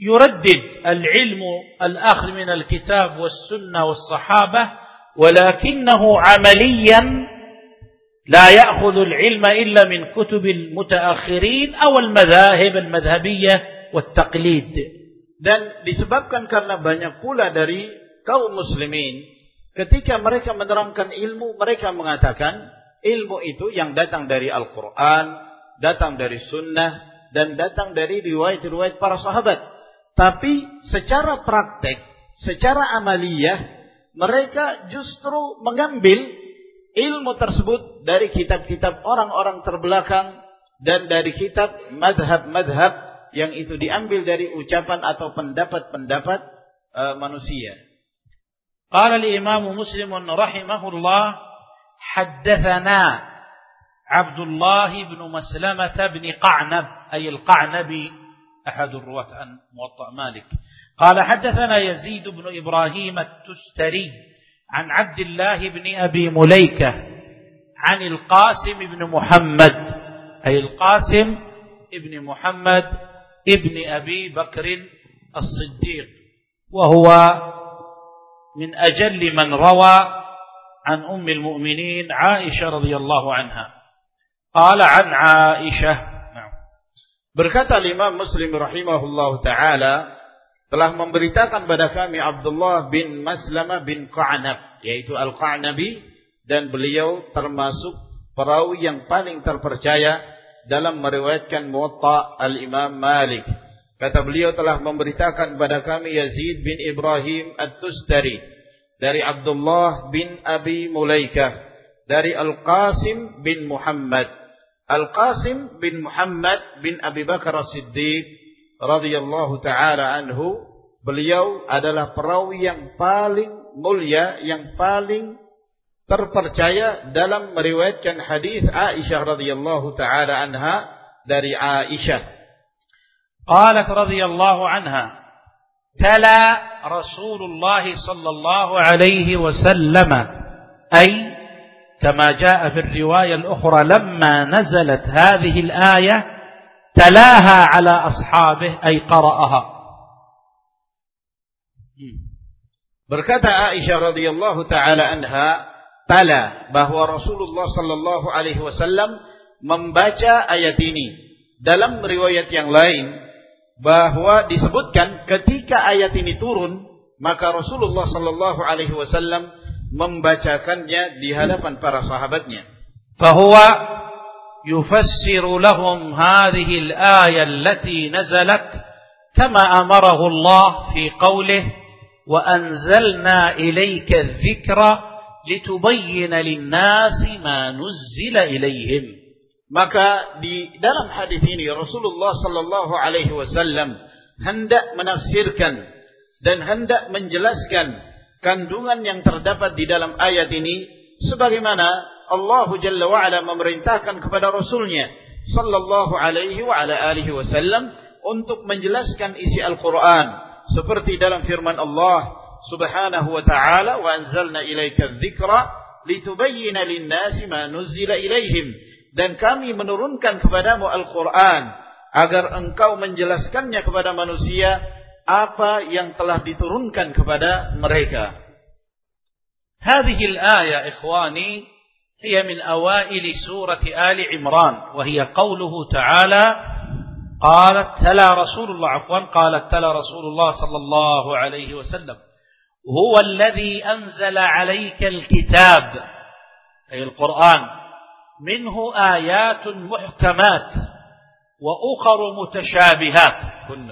يردد العلم الأخذ من الكتاب والسنة والصحابة ولكنه عمليا لا يأخذ العلم إلا من كتب المتأخرين أو المذاهب المذهبية والتقليد dan disebabkan karena banyak pula dari kaum muslimin ketika mereka menerangkan ilmu mereka mengatakan ilmu itu yang datang dari Al-Qur'an datang dari sunnah dan datang dari riwayat-riwayat para sahabat Tapi secara praktek, secara amaliyah, mereka justru mengambil ilmu tersebut dari kitab-kitab orang-orang terbelakang dan dari kitab madhab-madhab yang itu diambil dari ucapan atau pendapat-pendapat uh, manusia. Qala al-Imam Muslim rahimahullah haddatsana Abdullah bin Maslamah bin Qa'nab ay al-Qa'nabi أحد الرواة عن موطأ مالك. قال حدثنا يزيد بن إبراهيم التستري عن عبد الله بن أبي مليكة عن القاسم بن محمد أي القاسم ابن محمد ابن أبي بكر الصديق وهو من أجل من روى عن أم المؤمنين عائشة رضي الله عنها. قال عن عائشة Berkata Imam Muslim rahimahullah taala telah memberitakan pada kami Abdullah bin Maslamah bin Qa'nab yaitu Al-Qa'nabi dan beliau termasuk perawi yang paling terpercaya dalam meriwayatkan Muwatta Al-Imam Malik. Kata beliau telah memberitakan kepada kami Yazid bin Ibrahim At-Tustari dari Abdullah bin Abi Mulaikah dari Al-Qasim bin Muhammad Al-Qasim bin Muhammad bin Abi Bakar As-Siddiq radhiyallahu taala anhu beliau adalah perawi yang paling mulia yang paling terpercaya dalam meriwayatkan hadis Aisyah radhiyallahu taala anha dari Aisyah قالت رضي الله عنها تلا رسول الله صلى الله كما جاء في الرواية الأخرى لما نزلت هذه الآية تلاها على أصحابه أي قرأها. بركات عائشة رضي الله تعالى أنها تلا بهو رسول الله صلى الله عليه وسلم من membaca ayat ini. Dalam riwayat بهو lain bahwa disebutkan ketika ayat ini رسول الله صلى الله عليه وسلم membacakannya di hadapan para sahabatnya. فهو يفسر لهم هذه الآية التي نزلت كما أمره الله في قوله وأنزلنا إليك الذكر لتبين للناس ما نزل إليهم maka di dalam hadis ini Rasulullah sallallahu alaihi wasallam hendak menafsirkan dan hendak menjelaskan kandungan yang terdapat di dalam ayat ini sebagaimana Allah Jalla wa memerintahkan kepada Rasulnya sallallahu alaihi wa ala alihi wasallam untuk menjelaskan isi Al-Qur'an seperti dalam firman Allah Subhanahu wa taala wa anzalna ilaika dzikra litubayyana lin-nasi ma nuzila ilaihim dan kami menurunkan kepadamu Al-Qur'an agar engkau menjelaskannya kepada manusia apa yang telah diturunkan kepada mereka. هذه الآية إخواني هي من أوائل سورة آل عمران وهي قوله تعالى قالت تلا رسول الله عفوا قالت تلا رسول الله صلى الله عليه وسلم هو الذي أنزل عليك الكتاب أي القرآن منه آيات محكمات وأخر متشابهات كن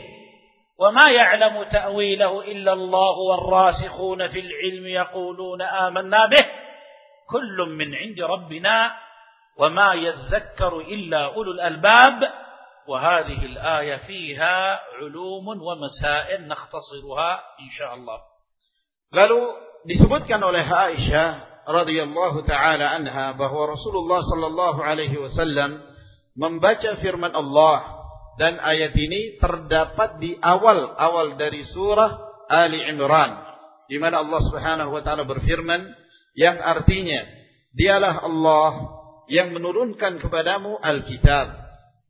وما يعلم تأويله إلا الله والراسخون في العلم يقولون آمنا به. كل من عند ربنا وما يذكر إلا أولو الألباب. وهذه الآية فيها علوم ومسائل نختصرها إن شاء الله. Lalu disebutkan oleh Aisyah radhiyallahu taala anha bahwa Rasulullah sallallahu alaihi wasallam membaca firman Allah dan ayat ini terdapat di awal-awal dari surah Ali Imran di mana Allah Subhanahu wa taala berfirman yang artinya dialah Allah yang menurunkan kepadamu Alkitab.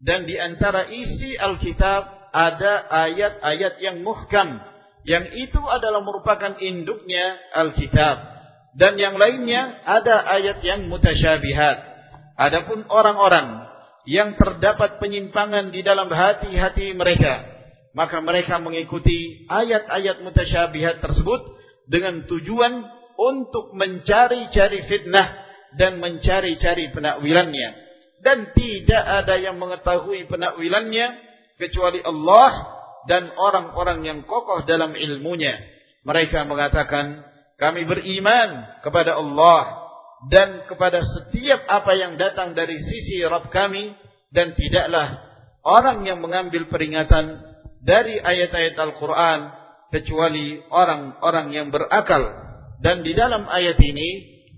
Dan di antara isi Alkitab ada ayat-ayat yang muhkam yang itu adalah merupakan induknya Alkitab. Dan yang lainnya ada ayat yang mutasyabihat. Adapun orang-orang yang terdapat penyimpangan di dalam hati-hati mereka. Maka mereka mengikuti ayat-ayat mutasyabihat tersebut dengan tujuan untuk mencari-cari fitnah dan mencari-cari penakwilannya. Dan tidak ada yang mengetahui penakwilannya kecuali Allah dan orang-orang yang kokoh dalam ilmunya. Mereka mengatakan kami beriman kepada Allah dan kepada setiap apa yang datang dari sisi Rabb kami dan tidaklah orang yang mengambil peringatan dari ayat-ayat Al-Quran kecuali orang-orang yang berakal dan di dalam ayat ini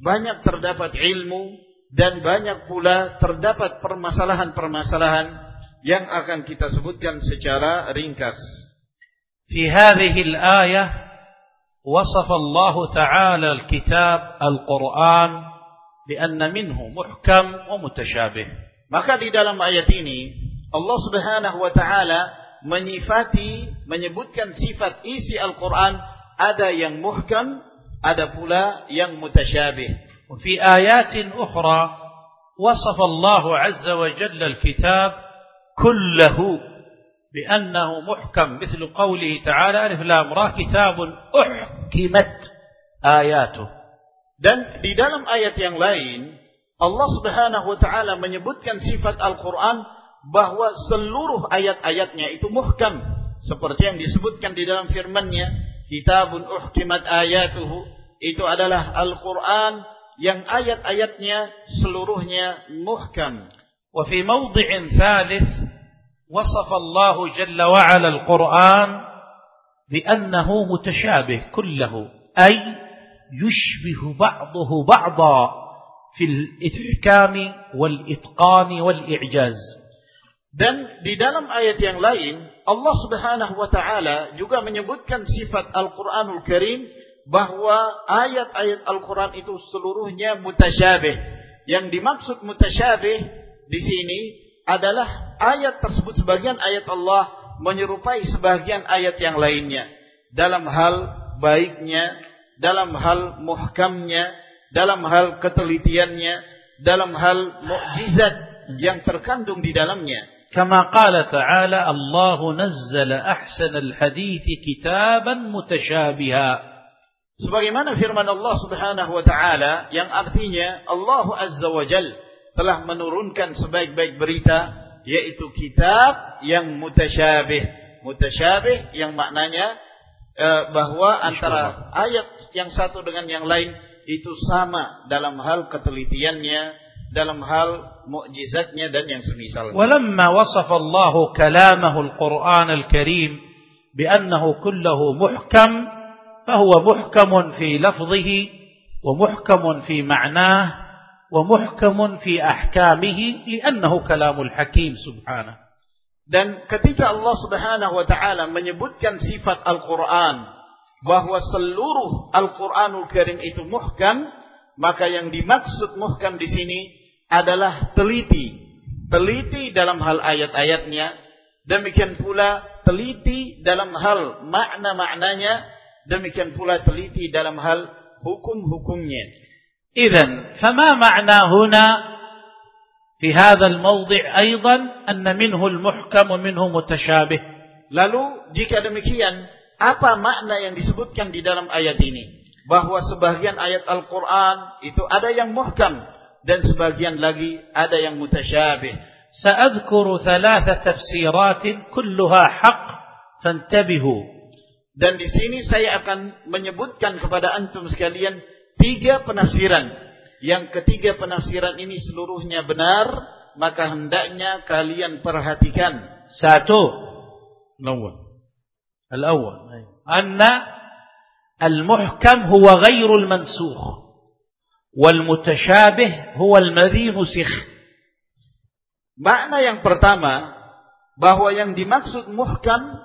banyak terdapat ilmu dan banyak pula terdapat permasalahan-permasalahan yang akan kita sebutkan secara ringkas. في هذه الآية وصف الله تعالى الكتاب القرآن بأن منه محكم ومتشابه. Maka di dalam ayat ini Allah Subhanahu wa taala menyifati menyebutkan sifat isi Al-Qur'an ada yang muhkam ada pula yang mutasyabih. وفي آيات أخرى وصف الله عز وجل الكتاب كله بأنه محكم مثل قوله تعالى ألف لام را كتاب أحكمت آياته dan di dalam ayat yang lain Allah Subhanahu wa taala menyebutkan sifat Al-Qur'an bahwa seluruh ayat-ayatnya itu muhkam seperti yang disebutkan di dalam firman-Nya kitabun uhkimat ayatuhu itu adalah Al-Qur'an yang ayat-ayatnya seluruhnya muhkam. وفي موضع ثالث وصف الله جل وعلا القرآن بأنه متشابه كله أي yushbihu ba'duhu ba'da fil ihkami wal itqani wal i'jaz. Dan di dalam ayat yang lain Allah Subhanahu wa taala juga menyebutkan sifat Al-Qur'anul Karim bahwa ayat-ayat Al-Qur'an itu seluruhnya mutasyabih. Yang dimaksud mutasyabih di sini adalah ayat tersebut sebagian ayat Allah menyerupai sebagian ayat yang lainnya dalam hal baiknya dalam hal muhkamnya, dalam hal ketelitiannya, dalam hal mukjizat yang terkandung di dalamnya. Kama qala ta'ala Allah nazzala ahsan al-hadith kitaban mutashabiha. Sebagaimana firman Allah Subhanahu wa taala yang artinya Allah Azza wa Jal telah menurunkan sebaik-baik berita yaitu kitab yang mutasyabih mutasyabih yang maknanya eh, bahwa antara ayat yang satu dengan yang lain itu sama dalam hal ketelitiannya, dalam hal mukjizatnya dan yang semisal. Walamma wasafa Allah kalamahu al-Qur'an al-Karim بأنه كله محكم فهو محكم في لفظه ومحكم في معناه ومحكم في أحكامه لأنه كلام الحكيم سبحانه dan ketika Allah Subhanahu wa taala menyebutkan sifat Al-Qur'an bahwa seluruh Al-Qur'anul Karim itu muhkam, maka yang dimaksud muhkam di sini adalah teliti. Teliti dalam hal ayat-ayatnya, demikian pula teliti dalam hal makna-maknanya, demikian pula teliti dalam hal hukum-hukumnya. Idzan, fama ma'na huna Fi hadzal mawdi' aydan anna minhu al-muhkam wa minhu mutashabih. Lalu jika demikian, apa makna yang disebutkan di dalam ayat ini? Bahwa sebagian ayat Al-Qur'an itu ada yang muhkam dan sebagian lagi ada yang mutasyabih. Sa'adhkuru thalatha tafsiratin kulluha haq fantabihu. Dan di sini saya akan menyebutkan kepada antum sekalian tiga penafsiran Yang ketiga penafsiran ini seluruhnya benar, maka hendaknya kalian perhatikan. Satu, الأول الأول أن المحكم هو غير المنسوخ والمتشابه هو الذي نسخ Makna yang pertama bahwa yang dimaksud muhkam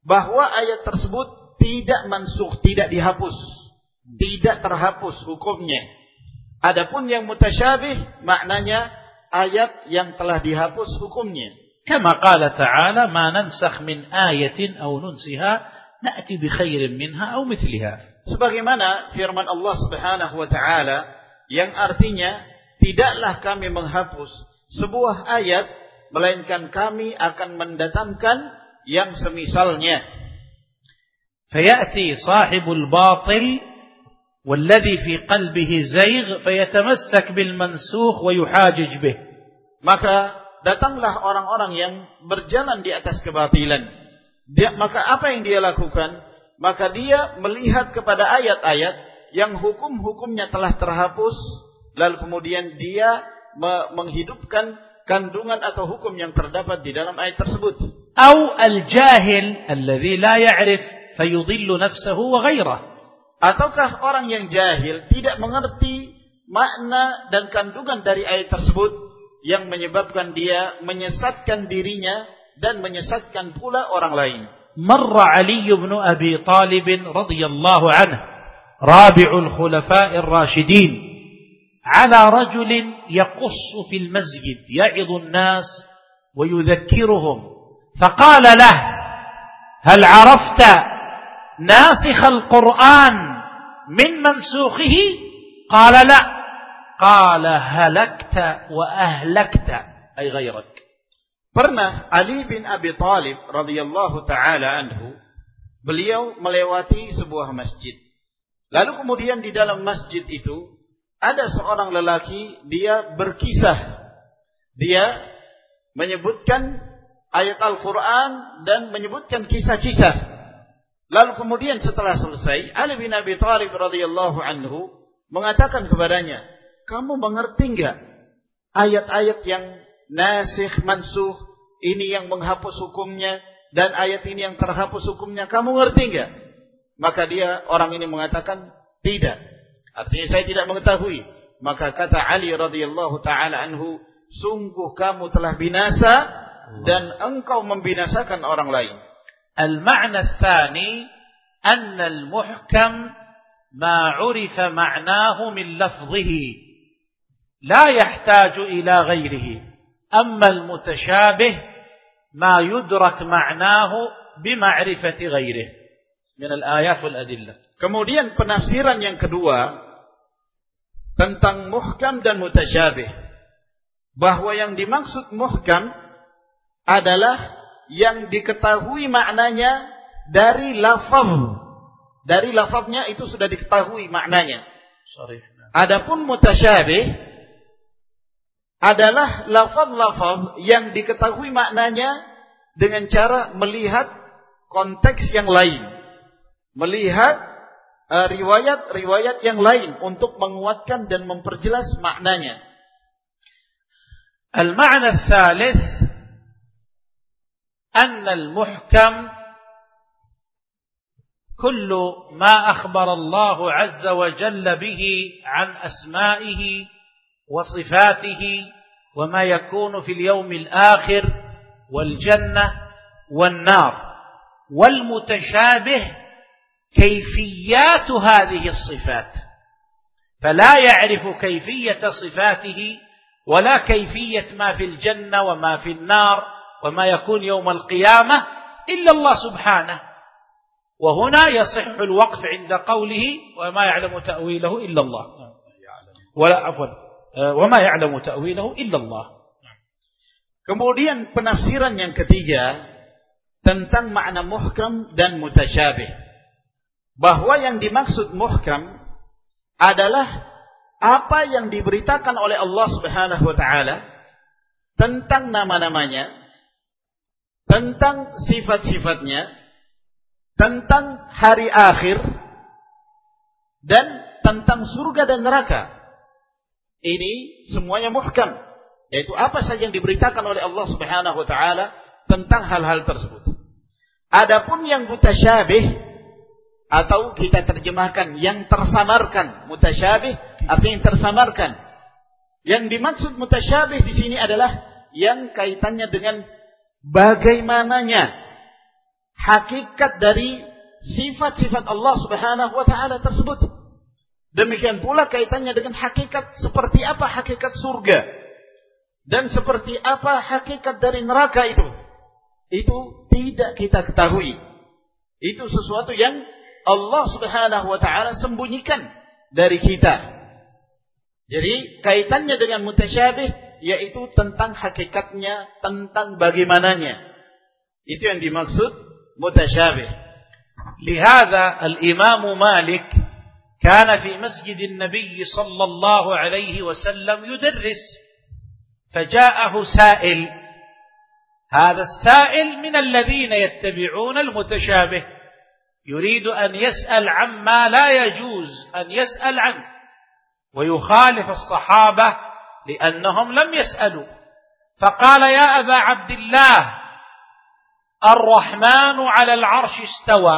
bahwa ayat tersebut tidak mansuh, tidak dihapus, tidak terhapus hukumnya. Adapun yang mutasyabih maknanya ayat yang telah dihapus hukumnya. Kama qala ta'ala ma nansakh min ayatin aw nunsiha na'ti bi khairin minha aw mithliha. Sebagaimana firman Allah Subhanahu wa taala yang artinya tidaklah kami menghapus sebuah ayat melainkan kami akan mendatangkan yang semisalnya. Fayati sahibul batil والذي في قلبه زيغ فيتمسك بالمنسوخ ويحاجج به maka datanglah orang-orang yang berjalan di atas kebatilan. Dia, maka apa yang dia lakukan? Maka dia melihat kepada ayat-ayat yang hukum-hukumnya telah terhapus, lalu kemudian dia me menghidupkan kandungan atau hukum yang terdapat di dalam ayat tersebut. Atau al-jahil alladhi la ya'rif fayudillu nafsahu wa ghairah. Ataukah orang yang jahil tidak mengerti makna dan kandungan dari ayat tersebut yang menyebabkan dia menyesatkan dirinya dan menyesatkan pula orang lain. مر علي بن أبي طالب رضي الله عنه رابع الخلفاء الراشدين على رجل يقص في المسجد يعظ الناس ويذكرهم فقال له هل عرفت nasikhal Quran min mansukhihi? Qala la. Qala halakta wa ahlakta. Ay pernah Ali bin Abi Thalib radhiyallahu taala anhu beliau melewati sebuah masjid. Lalu kemudian di dalam masjid itu ada seorang lelaki dia berkisah. Dia menyebutkan ayat Al-Quran dan menyebutkan kisah-kisah. Lalu kemudian setelah selesai Ali bin Abi Thalib radhiyallahu anhu mengatakan kepadanya, kamu mengerti enggak ayat-ayat yang nasih mansuh ini yang menghapus hukumnya dan ayat ini yang terhapus hukumnya kamu ngerti enggak maka dia orang ini mengatakan tidak. Artinya saya tidak mengetahui. Maka kata Ali radhiyallahu taala anhu sungguh kamu telah binasa dan engkau membinasakan orang lain المعنى الثاني أن المحكم ما عرف معناه من لفظه. لا يحتاج إلى غيره. أما المتشابه ما يدرك معناه بمعرفة غيره. من الآيات والأدلة. Kemudian penafsiran yang kedua tentang muhkam dan mutasyabih bahwa yang dimaksud muhkam adalah yang diketahui maknanya dari lafaz. Dari lafaznya itu sudah diketahui maknanya. Sorry. Adapun mutasyabih adalah lafaz-lafaz yang diketahui maknanya dengan cara melihat konteks yang lain. Melihat e, riwayat-riwayat uh, yang lain untuk menguatkan dan memperjelas maknanya. Al-ma'na tsalits أن المحكم كل ما أخبر الله عز وجل به عن أسمائه وصفاته وما يكون في اليوم الآخر والجنة والنار والمتشابه كيفيات هذه الصفات فلا يعرف كيفية صفاته ولا كيفية ما في الجنة وما في النار وما يكون يوم القيامة إلا الله سبحانه وهنا يصح الوقف عند قوله وما يعلم تأويله إلا الله ولا عفوا وما يعلم تأويله إلا الله Kemudian penafsiran yang ketiga tentang makna muhkam dan mutasyabih. Bahwa yang dimaksud muhkam adalah apa yang diberitakan oleh Allah Subhanahu wa taala tentang nama-namanya, tentang sifat-sifatnya, tentang hari akhir dan tentang surga dan neraka. Ini semuanya muhkam. Yaitu apa saja yang diberitakan oleh Allah subhanahu wa ta'ala tentang hal-hal tersebut. Adapun yang mutasyabih atau kita terjemahkan yang tersamarkan, mutasyabih artinya yang tersamarkan. Yang dimaksud mutasyabih di sini adalah yang kaitannya dengan bagaimananya hakikat dari sifat-sifat Allah Subhanahu wa taala tersebut. Demikian pula kaitannya dengan hakikat seperti apa hakikat surga dan seperti apa hakikat dari neraka itu. Itu tidak kita ketahui. Itu sesuatu yang Allah Subhanahu wa taala sembunyikan dari kita. Jadi kaitannya dengan mutasyabih yaitu tentang hakikatnya, tentang bagaimananya. Itu yang dimaksud mutasyabih. Lihada al-Imam Malik كان في مسجد النبي صلى الله عليه وسلم يدرس فجاءه سائل هذا السائل من الذين يتبعون المتشابه يريد أن يسأل عما لا يجوز أن يسأل عنه ويخالف الصحابة لأنهم لم يسألوا فقال يا أبا عبد الله الرحمن على العرش استوى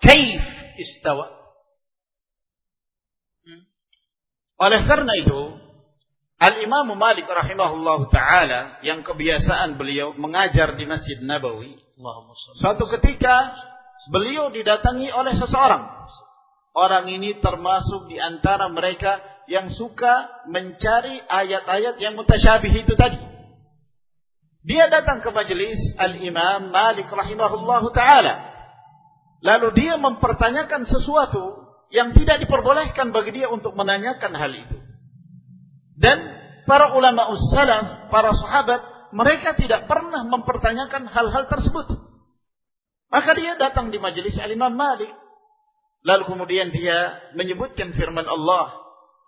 كيف استوى Oleh karena itu, Al-Imam Malik rahimahullah taala yang kebiasaan beliau mengajar di Masjid Nabawi. Suatu ketika beliau didatangi oleh seseorang. Orang ini termasuk di antara mereka yang suka mencari ayat-ayat yang mutasyabih itu tadi. Dia datang ke majelis Al-Imam Malik rahimahullah taala. Lalu dia mempertanyakan sesuatu yang tidak diperbolehkan bagi dia untuk menanyakan hal itu. Dan para ulama ussalaf, para sahabat, mereka tidak pernah mempertanyakan hal-hal tersebut. Maka dia datang di majelis Al-Imam Malik. Lalu kemudian dia menyebutkan firman Allah,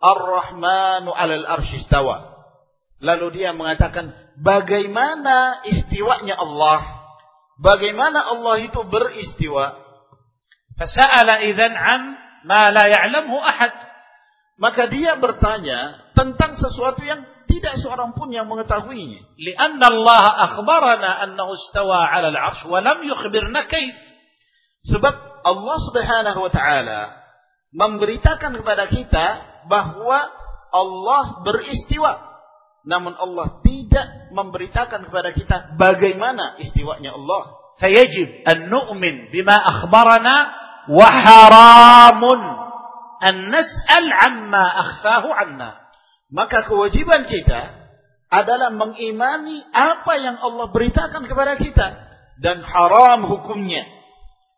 Ar-Rahmanu 'alal arsyistawa. Lalu dia mengatakan bagaimana istiwanya Allah? Bagaimana Allah itu beristiwa? Fasa'ala idzan an ma la ya'lamhu ahad. Maka dia bertanya tentang sesuatu yang tidak seorang pun yang mengetahuinya. Lianna Allah akhbarana annahu istawa 'ala al-'arsy wa lam yukhbirna kayf. Sebab Allah Subhanahu wa taala memberitakan kepada kita bahwa Allah beristiwa. Namun Allah tidak memberitakan kepada kita bagaimana istiwanya Allah. Fayajib an nu'min bima akhbarana wa haramun an nas'al amma akhfahu anna. Maka kewajiban kita adalah mengimani apa yang Allah beritakan kepada kita dan haram hukumnya.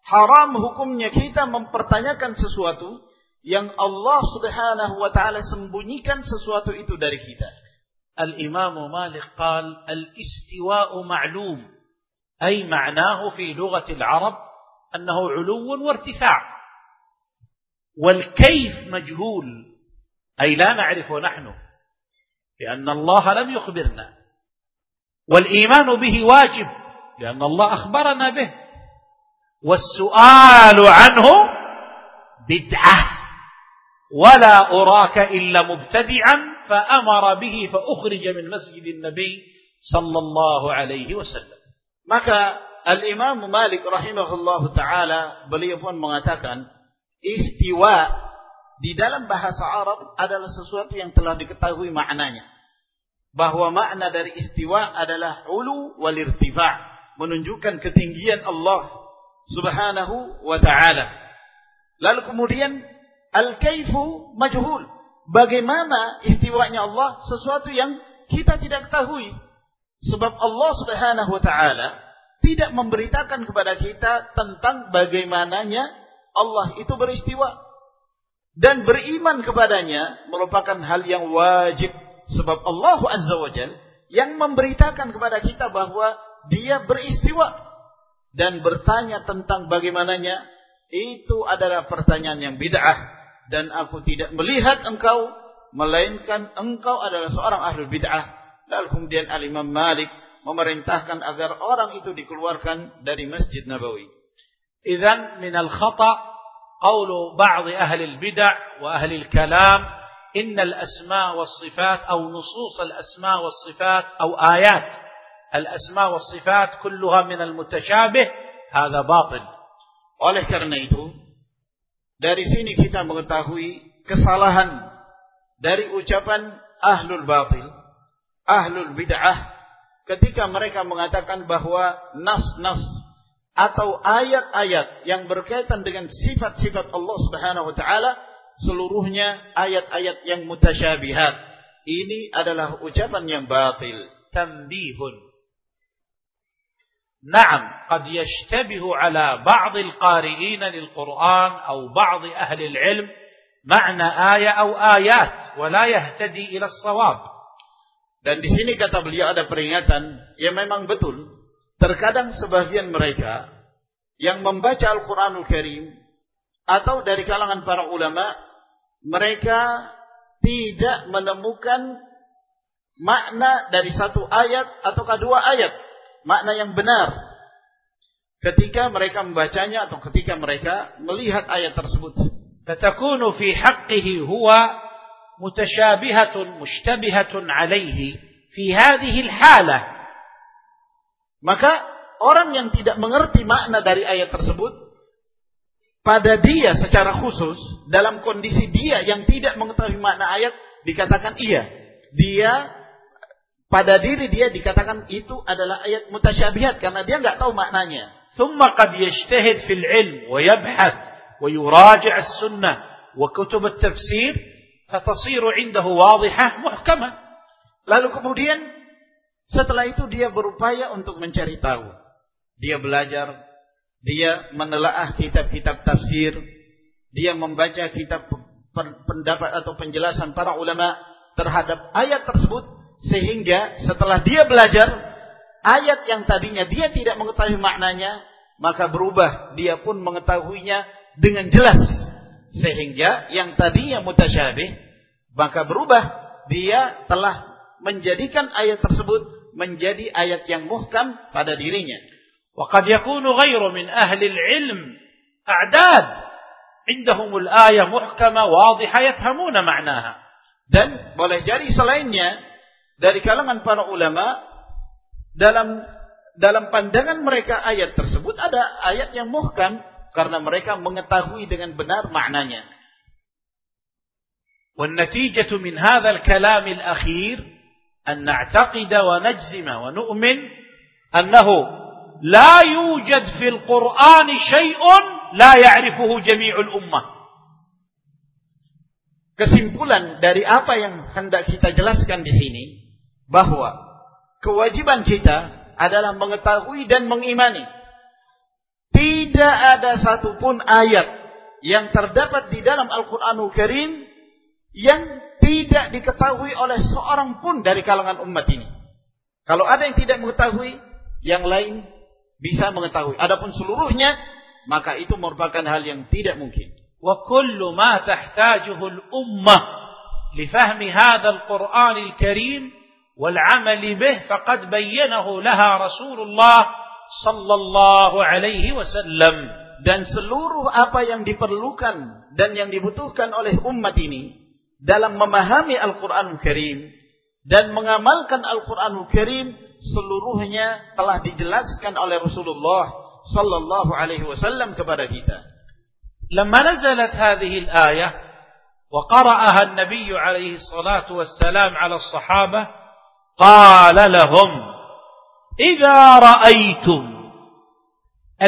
Haram hukumnya kita mempertanyakan sesuatu yang Allah Subhanahu wa taala sembunyikan sesuatu itu dari kita. الإمام مالك قال الاستواء معلوم أي معناه في لغة العرب أنه علو وارتفاع والكيف مجهول أي لا نعرفه نحن لأن الله لم يخبرنا والإيمان به واجب لأن الله أخبرنا به والسؤال عنه بدعة wala أراك illa mubtadi'an فأمر به فأخرج من مسجد النبي masjidin nabi عليه alaihi wasallam. Maka Al-Imam Malik rahimahullah taala beliau pun mengatakan istiwa di dalam bahasa Arab adalah sesuatu yang telah diketahui maknanya. Bahwa makna dari istiwa adalah ulu walirtifa. menunjukkan ketinggian Allah Subhanahu wa taala. Lalu kemudian al-kaifu majhul. Bagaimana istiwanya Allah sesuatu yang kita tidak ketahui. Sebab Allah Subhanahu wa taala tidak memberitakan kepada kita tentang bagaimananya Allah itu beristiwa. Dan beriman kepadanya merupakan hal yang wajib. Sebab Allah Azza wa Jal yang memberitakan kepada kita bahwa dia beristiwa. Dan bertanya tentang bagaimananya. Itu adalah pertanyaan yang bid'ah. Dan aku tidak melihat engkau. Melainkan engkau adalah seorang ahli bid'ah. Lalu kemudian Al-Imam Malik memerintahkan agar orang itu dikeluarkan dari Masjid Nabawi. إذن من الخطأ قول بعض أهل البدع وأهل الكلام إن الأسماء والصفات أو نصوص الأسماء والصفات أو آيات الأسماء والصفات كلها من المتشابه هذا باطل Oleh karena itu, dari sini kita mengetahui kesalahan dari ucapan ahlul batil, ahlul bid'ah ketika mereka mengatakan bahwa nas-nas atau ayat-ayat yang berkaitan dengan sifat-sifat Allah Subhanahu wa taala seluruhnya ayat-ayat yang mutasyabihat. Ini adalah ucapan yang batil. Tambihun. نعم قد يشتبه على بعض القارئين للقرآن أو بعض أهل العلم معنى آية أو آيات ولا يهتدي إلى الصواب Dan di sini kata beliau ada peringatan yang memang betul. Terkadang sebagian mereka yang membaca Al-Quranul Karim atau dari kalangan para ulama, mereka tidak menemukan makna dari satu ayat atau kedua ayat. makna yang benar. Ketika mereka membacanya atau ketika mereka melihat ayat tersebut. Fatakunu fi haqqihi huwa mutasyabihatun mushtabihatun alaihi fi hadhihi halah Maka orang yang tidak mengerti makna dari ayat tersebut pada dia secara khusus dalam kondisi dia yang tidak mengetahui makna ayat dikatakan iya. Dia pada diri dia dikatakan itu adalah ayat mutasyabihat karena dia nggak tahu maknanya ثم قد يجتهد في العلم ويبحث ويراجع السنة وكتب التفسير فتصير عنده واضحة محكمة lalu kemudian setelah itu dia berupaya untuk mencari tahu dia belajar dia menelaah kitab-kitab tafsir dia membaca kitab pendapat atau penjelasan para ulama terhadap ayat tersebut sehingga setelah dia belajar ayat yang tadinya dia tidak mengetahui maknanya maka berubah dia pun mengetahuinya dengan jelas sehingga yang tadinya mutasyabih maka berubah dia telah menjadikan ayat tersebut menjadi ayat yang muhkam pada dirinya. وقد يكون غير من أهل العلم أعداد عندهم الآية محكمة واضحة يفهمون معناها dan boleh jadi selainnya dari kalangan para ulama dalam dalam pandangan mereka ayat tersebut ada ayat yang muhkam karena mereka mengetahui dengan benar maknanya. والنتيجة من هذا الكلام الأخير أن نعتقد ونجزم ونؤمن أنه لا يوجد في القرآن شيء لا يعرفه جميع الأمة Kesimpulan dari apa yang hendak kita jelaskan di sini bahwa kewajiban kita adalah mengetahui dan mengimani. Tidak ada satupun ayat yang terdapat di dalam Al-Quranul Karim yang tidak diketahui oleh seorang pun dari kalangan umat ini. Kalau ada yang tidak mengetahui, yang lain bisa mengetahui. Adapun seluruhnya, maka itu merupakan hal yang tidak mungkin. وكل ما تحتاجه الأمة لفهم هذا القرآن الكريم والعمل به فقد بينه لها رسول الله صلى الله عليه وسلم dan seluruh apa yang diperlukan dan yang dibutuhkan oleh umat ini dalam memahami Al-Qur'an Karim dan mengamalkan Al-Qur'an Karim seluruhnya telah dijelaskan oleh Rasulullah sallallahu alaihi wasallam kepada kita. لما نزلت هذه الآية وقرأها النبي عليه الصلاة والسلام على الصحابة قال لهم إذا رأيتم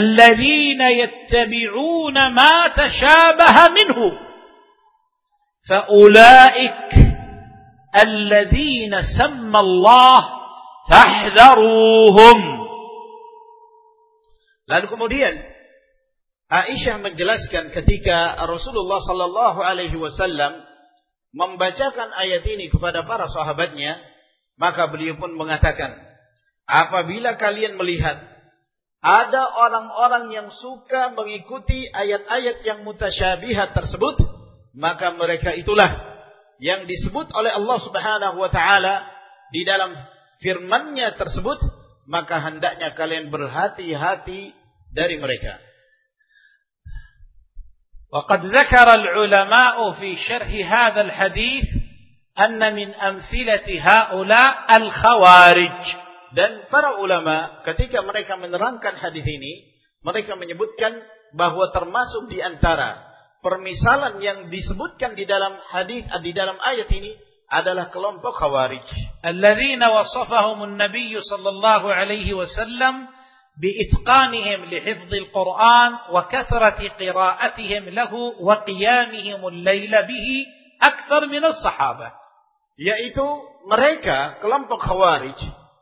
الذين يتبعون ما تشابه منه فأولئك الذين سمى الله فاحذروهم Lalu kemudian Aisyah menjelaskan ketika Rasulullah sallallahu alaihi wasallam membacakan ayat ini kepada para sahabatnya, maka beliau pun mengatakan, apabila kalian melihat ada orang-orang yang suka mengikuti ayat-ayat yang mutasyabihat tersebut, maka mereka itulah yang disebut oleh Allah Subhanahu wa taala di dalam firman-Nya tersebut, maka hendaknya kalian berhati-hati dari mereka. وقد ذكر العلماء في شرح هذا الحديث أن من أمثلة هؤلاء الخوارج dan para ulama ketika mereka menerangkan hadis ini mereka menyebutkan bahwa termasuk di antara permisalan yang disebutkan di dalam hadis di dalam ayat ini adalah kelompok khawarij alladzina wasafahum an-nabiy sallallahu alaihi wasallam بإتقانهم لحفظ القرآن وكثرة قراءتهم له وقيامهم الليل به أكثر من الصحابة yaitu mereka kelompok khawarij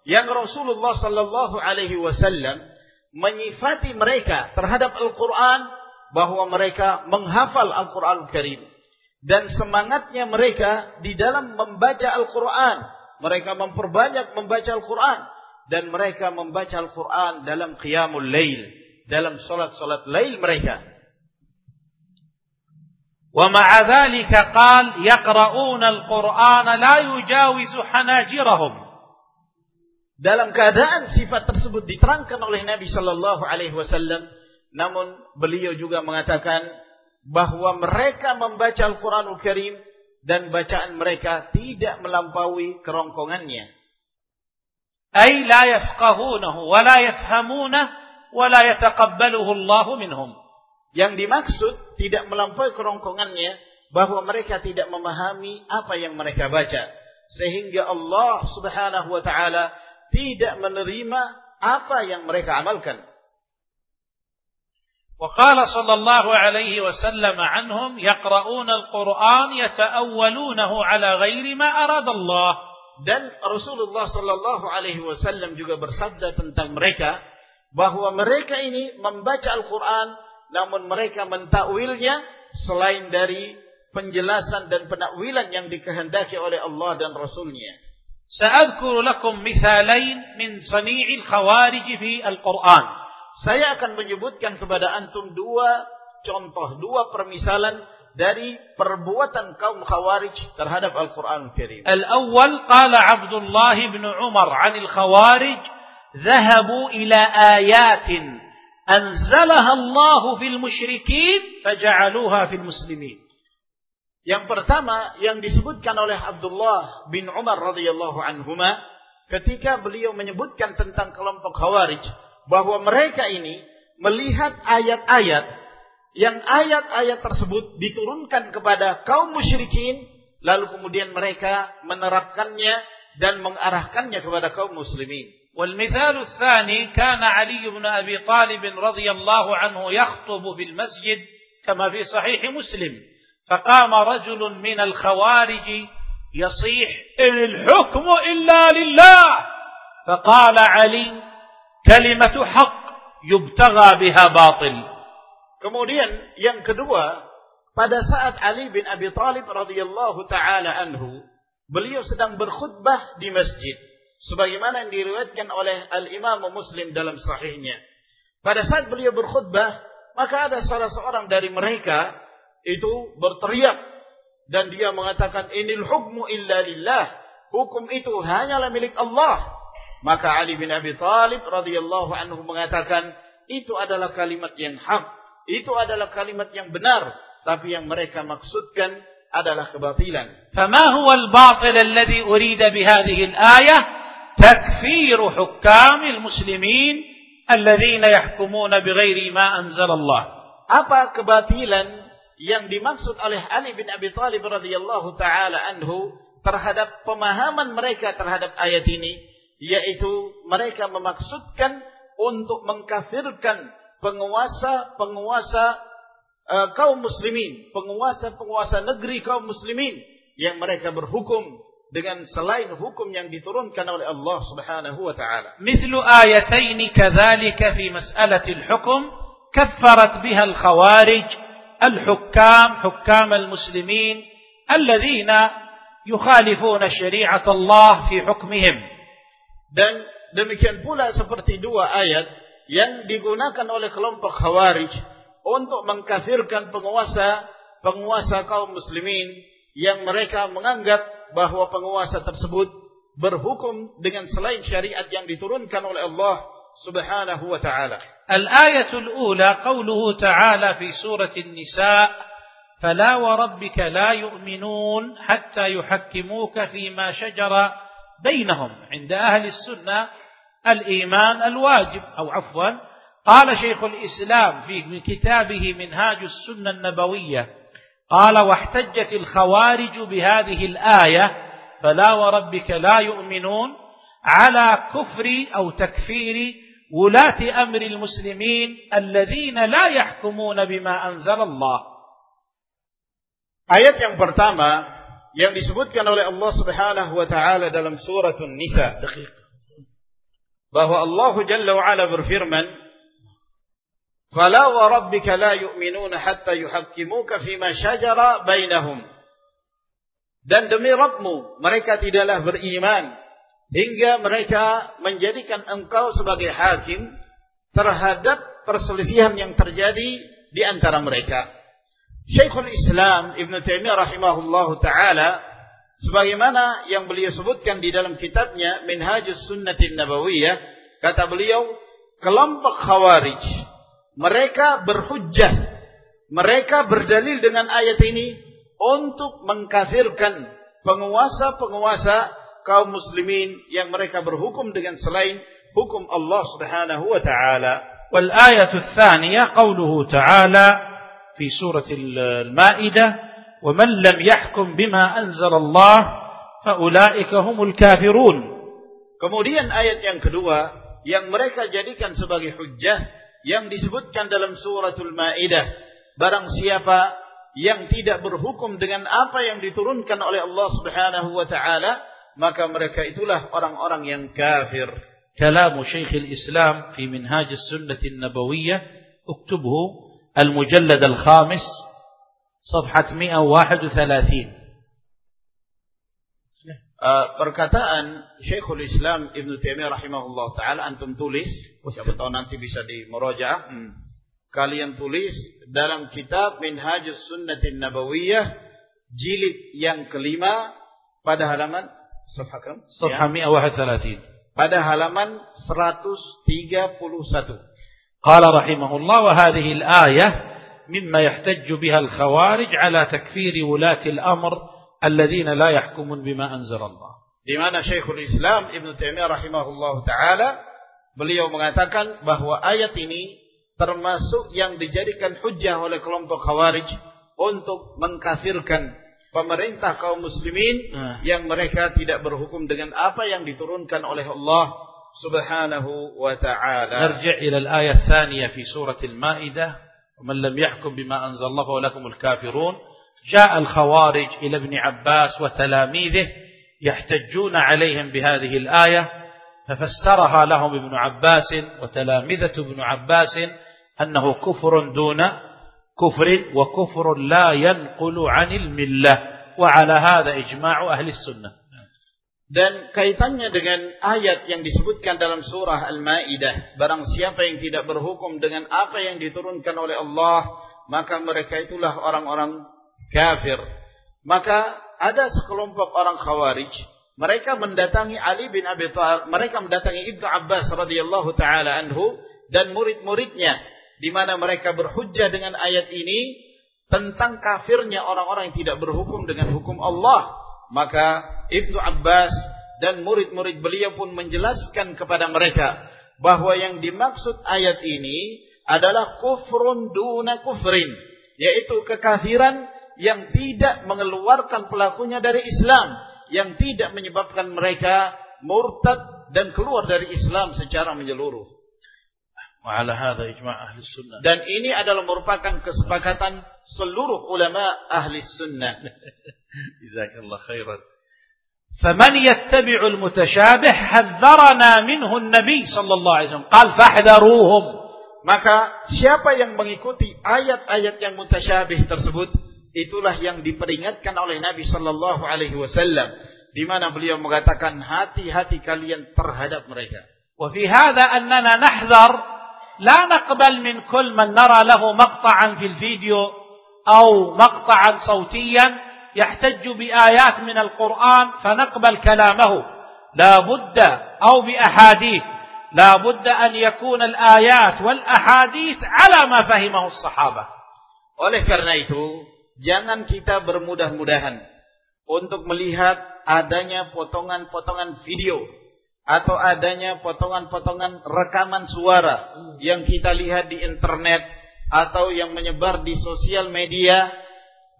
yang Rasulullah sallallahu alaihi wasallam menyifati mereka terhadap Al-Qur'an bahwa mereka menghafal Al-Qur'an Karim. Dan semangatnya mereka di dalam membaca Al-Qur'an. Mereka memperbanyak membaca Al-Qur'an. Dan mereka membaca Al-Quran dalam qiyamul lail, dalam solat-solat lail mereka. ومع ذلك قال يقرؤون القرآن لا يجاوز حناجرهم dalam keadaan sifat tersebut diterangkan oleh Nabi Shallallahu Alaihi Wasallam, namun beliau juga mengatakan bahwa mereka membaca Al-Quranul Karim dan bacaan mereka tidak melampaui kerongkongannya. أي لا يفقهونه ولا يفهمونه ولا يتقبله الله منهم yang dimaksud tidak melampaui kerongkongannya bahwa mereka tidak memahami apa yang mereka baca sehingga Allah Subhanahu wa taala tidak menerima apa yang mereka amalkan. وقال صلى الله عليه وسلم عنهم يقرؤون القرآن يتأولونه على غير ما أراد الله Dan Rasulullah Shallallahu Alaihi Wasallam juga bersabda tentang mereka bahwa mereka ini membaca Al-Quran, namun mereka mentakwilnya selain dari penjelasan dan penakwilan yang dikehendaki oleh Allah dan Rasulnya. سأذكر لكم مثالين من صنيع الخوارج في القرآن. Saya akan menyebutkan kepada antum dua contoh, dua permisalan dari perbuatan kaum khawarij terhadap Al-Quran Karim. Al-awwal qala Abdullah bin Umar anil khawarij ذهبوا إلى آيات anzalaha Allahu fil musyrikin faja'aluha fil muslimin. Yang pertama yang disebutkan oleh Abdullah bin Umar radhiyallahu anhuma ketika beliau menyebutkan tentang kelompok Khawarij bahwa mereka ini melihat ayat-ayat yang ayat-ayat tersebut diturunkan kepada kaum musyrikin lalu kemudian mereka menerapkannya dan mengarahkannya kepada kaum muslimin. والمثال الثاني كان علي بن أبي طالب رضي الله عنه يخطب في المسجد كما في صحيح مسلم فقام رجل من الخوارج يصيح إن الحكم إلا لله. فقال علي كلمة حق يبتغى بها باطل. Kemudian yang kedua, pada saat Ali bin Abi Thalib radhiyallahu taala anhu, beliau sedang berkhutbah di masjid. sebagaimana yang diriwayatkan oleh Al-Imam Muslim dalam sahihnya. Pada saat beliau berkhutbah, maka ada salah seorang dari mereka itu berteriak dan dia mengatakan inil hukmu illa lillah. Hukum itu hanyalah milik Allah. Maka Ali bin Abi Thalib radhiyallahu anhu mengatakan itu adalah kalimat yang hak, itu adalah kalimat yang benar, tapi yang mereka maksudkan adalah kebatilan. Fama huwa al-batil alladhi urida bihadhihi al-ayah تكفير حكام المسلمين الذين يحكمون بغير ما أنزل الله. Apa kebatilan yang dimaksud oleh Ali bin Abi Thalib radhiyallahu taala anhu terhadap pemahaman mereka terhadap ayat ini yaitu mereka memaksudkan untuk mengkafirkan penguasa-penguasa uh, kaum muslimin, penguasa-penguasa negeri kaum muslimin yang mereka berhukum dengan selain hukum yang diturunkan oleh Allah Subhanahu wa taala. Mithlu ayatain kadzalika fi mas'alati al-hukm kaffarat biha al-khawarij الحكام حكام المسلمين الذين يخالفون شريعة الله في حكمهم dan demikian pula seperti dua ayat yang digunakan oleh kelompok khawarij untuk mengkafirkan penguasa penguasa kaum muslimin yang mereka menganggap bahwa penguasa tersebut berhukum dengan selain syariat yang diturunkan oleh Allah سبحانه وتعالى الآية الأولى قوله تعالى في سورة النساء فلا وربك لا يؤمنون حتى يحكموك فيما شجر بينهم عند أهل السنة الإيمان الواجب أو عفوا قال شيخ الإسلام في كتابه منهاج السنة النبوية قال واحتجت الخوارج بهذه الآية فلا وربك لا يؤمنون على كفر أو تكفير ولاة أمر المسلمين الذين لا يحكمون بما أنزل الله Ayat yang pertama yang disebutkan oleh Allah Subhanahu wa taala dalam surat An-Nisa bahwa Allah Jalla wa ala berfirman Fala wa rabbika la yu'minuna hatta yuhakkimuka fima shajara bainahum Dan demi Rabbmu mereka tidaklah beriman hingga mereka menjadikan engkau sebagai hakim terhadap perselisihan yang terjadi di antara mereka. Syekhul Islam Ibn Taimiyah rahimahullahu taala sebagaimana yang beliau sebutkan di dalam kitabnya Minhajus Sunnatin Nabawiyah kata beliau kelompok Khawarij mereka berhujjah mereka berdalil dengan ayat ini untuk mengkafirkan penguasa-penguasa kaum muslimin yang mereka berhukum dengan selain hukum Allah Subhanahu wa taala. والآية الثانية قوله تعالى في سورة المائدة ومن لم يحكم بما أنزل الله فأولئك هم الكافرون Kemudian ayat yang kedua yang mereka jadikan sebagai hujjah yang disebutkan dalam suratul Maidah barang siapa yang tidak berhukum dengan apa yang diturunkan oleh Allah Subhanahu wa taala maka mereka itulah orang-orang yang kafir. كلام شيخ الإسلام في منهاج السنة النبوية اكتبه المجلد الخامس صفحة 131 Eh, perkataan Syekhul Islam Ibn Taimiyah rahimahullah taala antum tulis siapa tahu nanti bisa di hmm. kalian tulis dalam kitab Minhajus Sunnatin Nabawiyah jilid yang kelima pada halaman safha kam? Safha 131. Pada halaman 131. Qala rahimahullah wa hadhihi al-ayah mimma yahtajju biha al-khawarij ala takfiri wulati al-amr alladzina la yahkumun bima anzalallah. Di mana Syekhul Islam Ibn Taimiyah rahimahullah taala beliau mengatakan bahwa ayat ini termasuk yang dijadikan hujah oleh kelompok Khawarij untuk mengkafirkan pemerintah kaum muslimin ah. yang mereka tidak berhukum dengan apa yang diturunkan oleh Allah Subhanahu wa taala. Narji' ila al-ayah tsaniyah fi surah Al-Maidah, "Man lam yahkum bima anzalallahu lakumul kafirun." جاء الخوارج إلى ابن عباس وتلاميذه يحتجون عليهم بهذه الآية ففسرها لهم ابن عباس وتلامذة ابن عباس أنه كفر دون كفر وكفر لا ينقل عن الملة وعلى هذا إجماع أهل السنة Dan kaitannya dengan ayat yang disebutkan dalam surah Al-Maidah, barang siapa yang tidak berhukum dengan apa yang diturunkan oleh Allah, maka mereka itulah orang-orang kafir. Maka ada sekelompok orang Khawarij, mereka mendatangi Ali bin Abi Thalib, mereka mendatangi Ibnu Abbas radhiyallahu taala anhu dan murid-muridnya di mana mereka berhujjah dengan ayat ini tentang kafirnya orang-orang yang tidak berhukum dengan hukum Allah. Maka Ibnu Abbas dan murid-murid beliau pun menjelaskan kepada mereka bahwa yang dimaksud ayat ini adalah kufrun duna kufrin, yaitu kekafiran yang tidak mengeluarkan pelakunya dari Islam, yang tidak menyebabkan mereka murtad dan keluar dari Islam secara menyeluruh. Dan ini adalah merupakan kesepakatan seluruh ulama ahli sunnah. Jazakallah khairan. فمن يتبع المتشابه حذرنا منه النبي صلى الله عليه وسلم قال فاحذروهم maka siapa yang mengikuti ayat-ayat yang mutasyabih tersebut itulah yang diperingatkan oleh Nabi sallallahu alaihi wasallam di mana beliau mengatakan hati-hati kalian terhadap mereka. وفي هذا أننا نحذر لا نقبل من كل من نرى له مقطعا في الفيديو أو مقطعا صوتيا يحتج بآيات من القرآن فنقبل كلامه لا بد أو بأحاديث لا بد أن يكون الآيات والأحاديث على ما فهمه الصحابة oleh karena itu jangan kita bermudah-mudahan untuk melihat adanya potongan-potongan video atau adanya potongan-potongan rekaman suara yang kita lihat di internet atau yang menyebar di sosial media.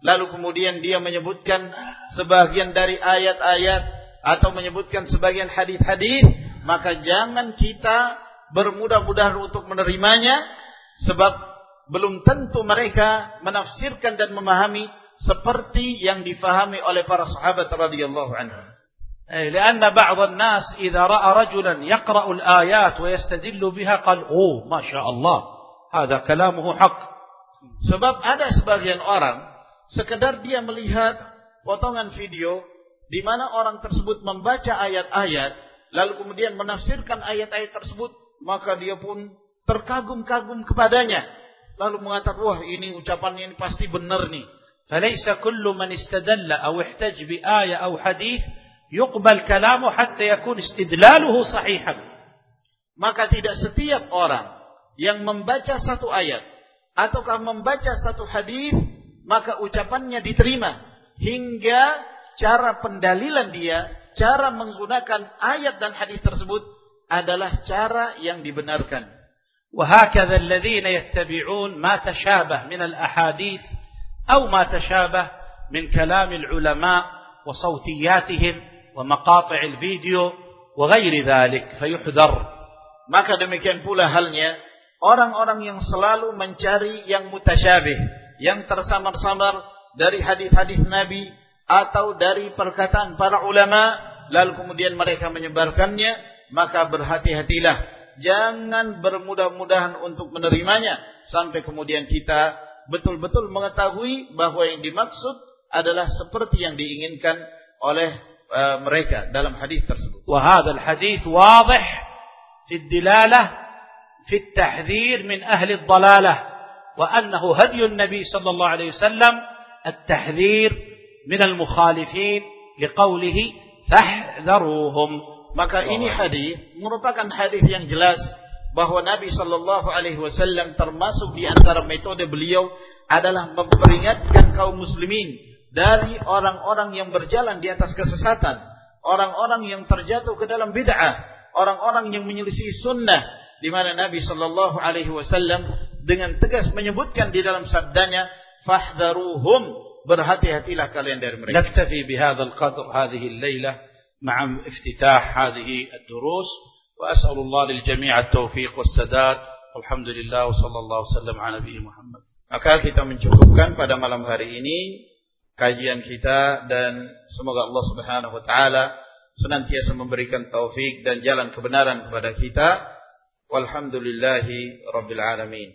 Lalu kemudian dia menyebutkan sebagian dari ayat-ayat atau menyebutkan sebagian hadis-hadis, maka jangan kita bermudah-mudahan untuk menerimanya sebab belum tentu mereka menafsirkan dan memahami seperti yang difahami oleh para sahabat radhiyallahu anhum. لأن بعض الناس إذا رأى رجلا يقرأ الآيات ويستدل بها قال أوه ما شاء الله هذا كلامه حق sebab ada sebagian orang sekedar dia melihat potongan video di mana orang tersebut membaca ayat-ayat lalu kemudian menafsirkan ayat-ayat tersebut maka dia pun terkagum-kagum kepadanya lalu mengatakan wah ini ucapannya ini pasti benar nih. Falaisa kullu man istadalla aw ihtaj bi ayah aw hadis yuqbal kalamu hatta istidlaluhu. Maka tidak setiap orang yang membaca satu ayat ataukah membaca satu hadis maka ucapannya diterima hingga cara pendalilan dia, cara menggunakan ayat dan hadis tersebut adalah cara yang dibenarkan. وهكذا الذين يتبعون ما تشابه من الأحاديث أو ما تشابه من كلام العلماء وصوتياتهم ومقاطع الفيديو وغير ذلك فيحذر maka demikian pula halnya orang-orang yang selalu mencari yang mutasyabih yang tersamar-samar dari hadis-hadis Nabi atau dari perkataan para ulama lalu kemudian mereka menyebarkannya maka berhati-hatilah jangan bermudah-mudahan untuk menerimanya sampai kemudian kita betul-betul mengetahui bahwa yang dimaksud adalah seperti yang diinginkan oleh uh, mereka dalam hadis tersebut. وهذا الحديث واضح في الدلالة في التحذير من أهل الضلالة وأنه هدي النبي صلى الله عليه وسلم التحذير من المخالفين لقوله فاحذروهم maka ini hadis merupakan hadis yang jelas bahwa Nabi Shallallahu Alaihi Wasallam termasuk di antara metode beliau adalah memperingatkan kaum muslimin dari orang-orang yang berjalan di atas kesesatan, orang-orang yang terjatuh ke dalam bid'ah, orang-orang yang menyelisih sunnah, di mana Nabi Shallallahu Alaihi Wasallam dengan tegas menyebutkan di dalam sabdanya, fahdaruhum berhati-hatilah kalian dari mereka." Naktafi qadr hadhihi al-lailah. مع افتتاح هذه الدروس وأسأل الله للجميع التوفيق والسداد والحمد لله وصلى الله وسلم على نبي محمد Maka kita mencukupkan pada malam hari ini kajian kita dan semoga Allah Subhanahu wa taala senantiasa memberikan taufik dan jalan kebenaran kepada kita. Walhamdulillahi rabbil alamin.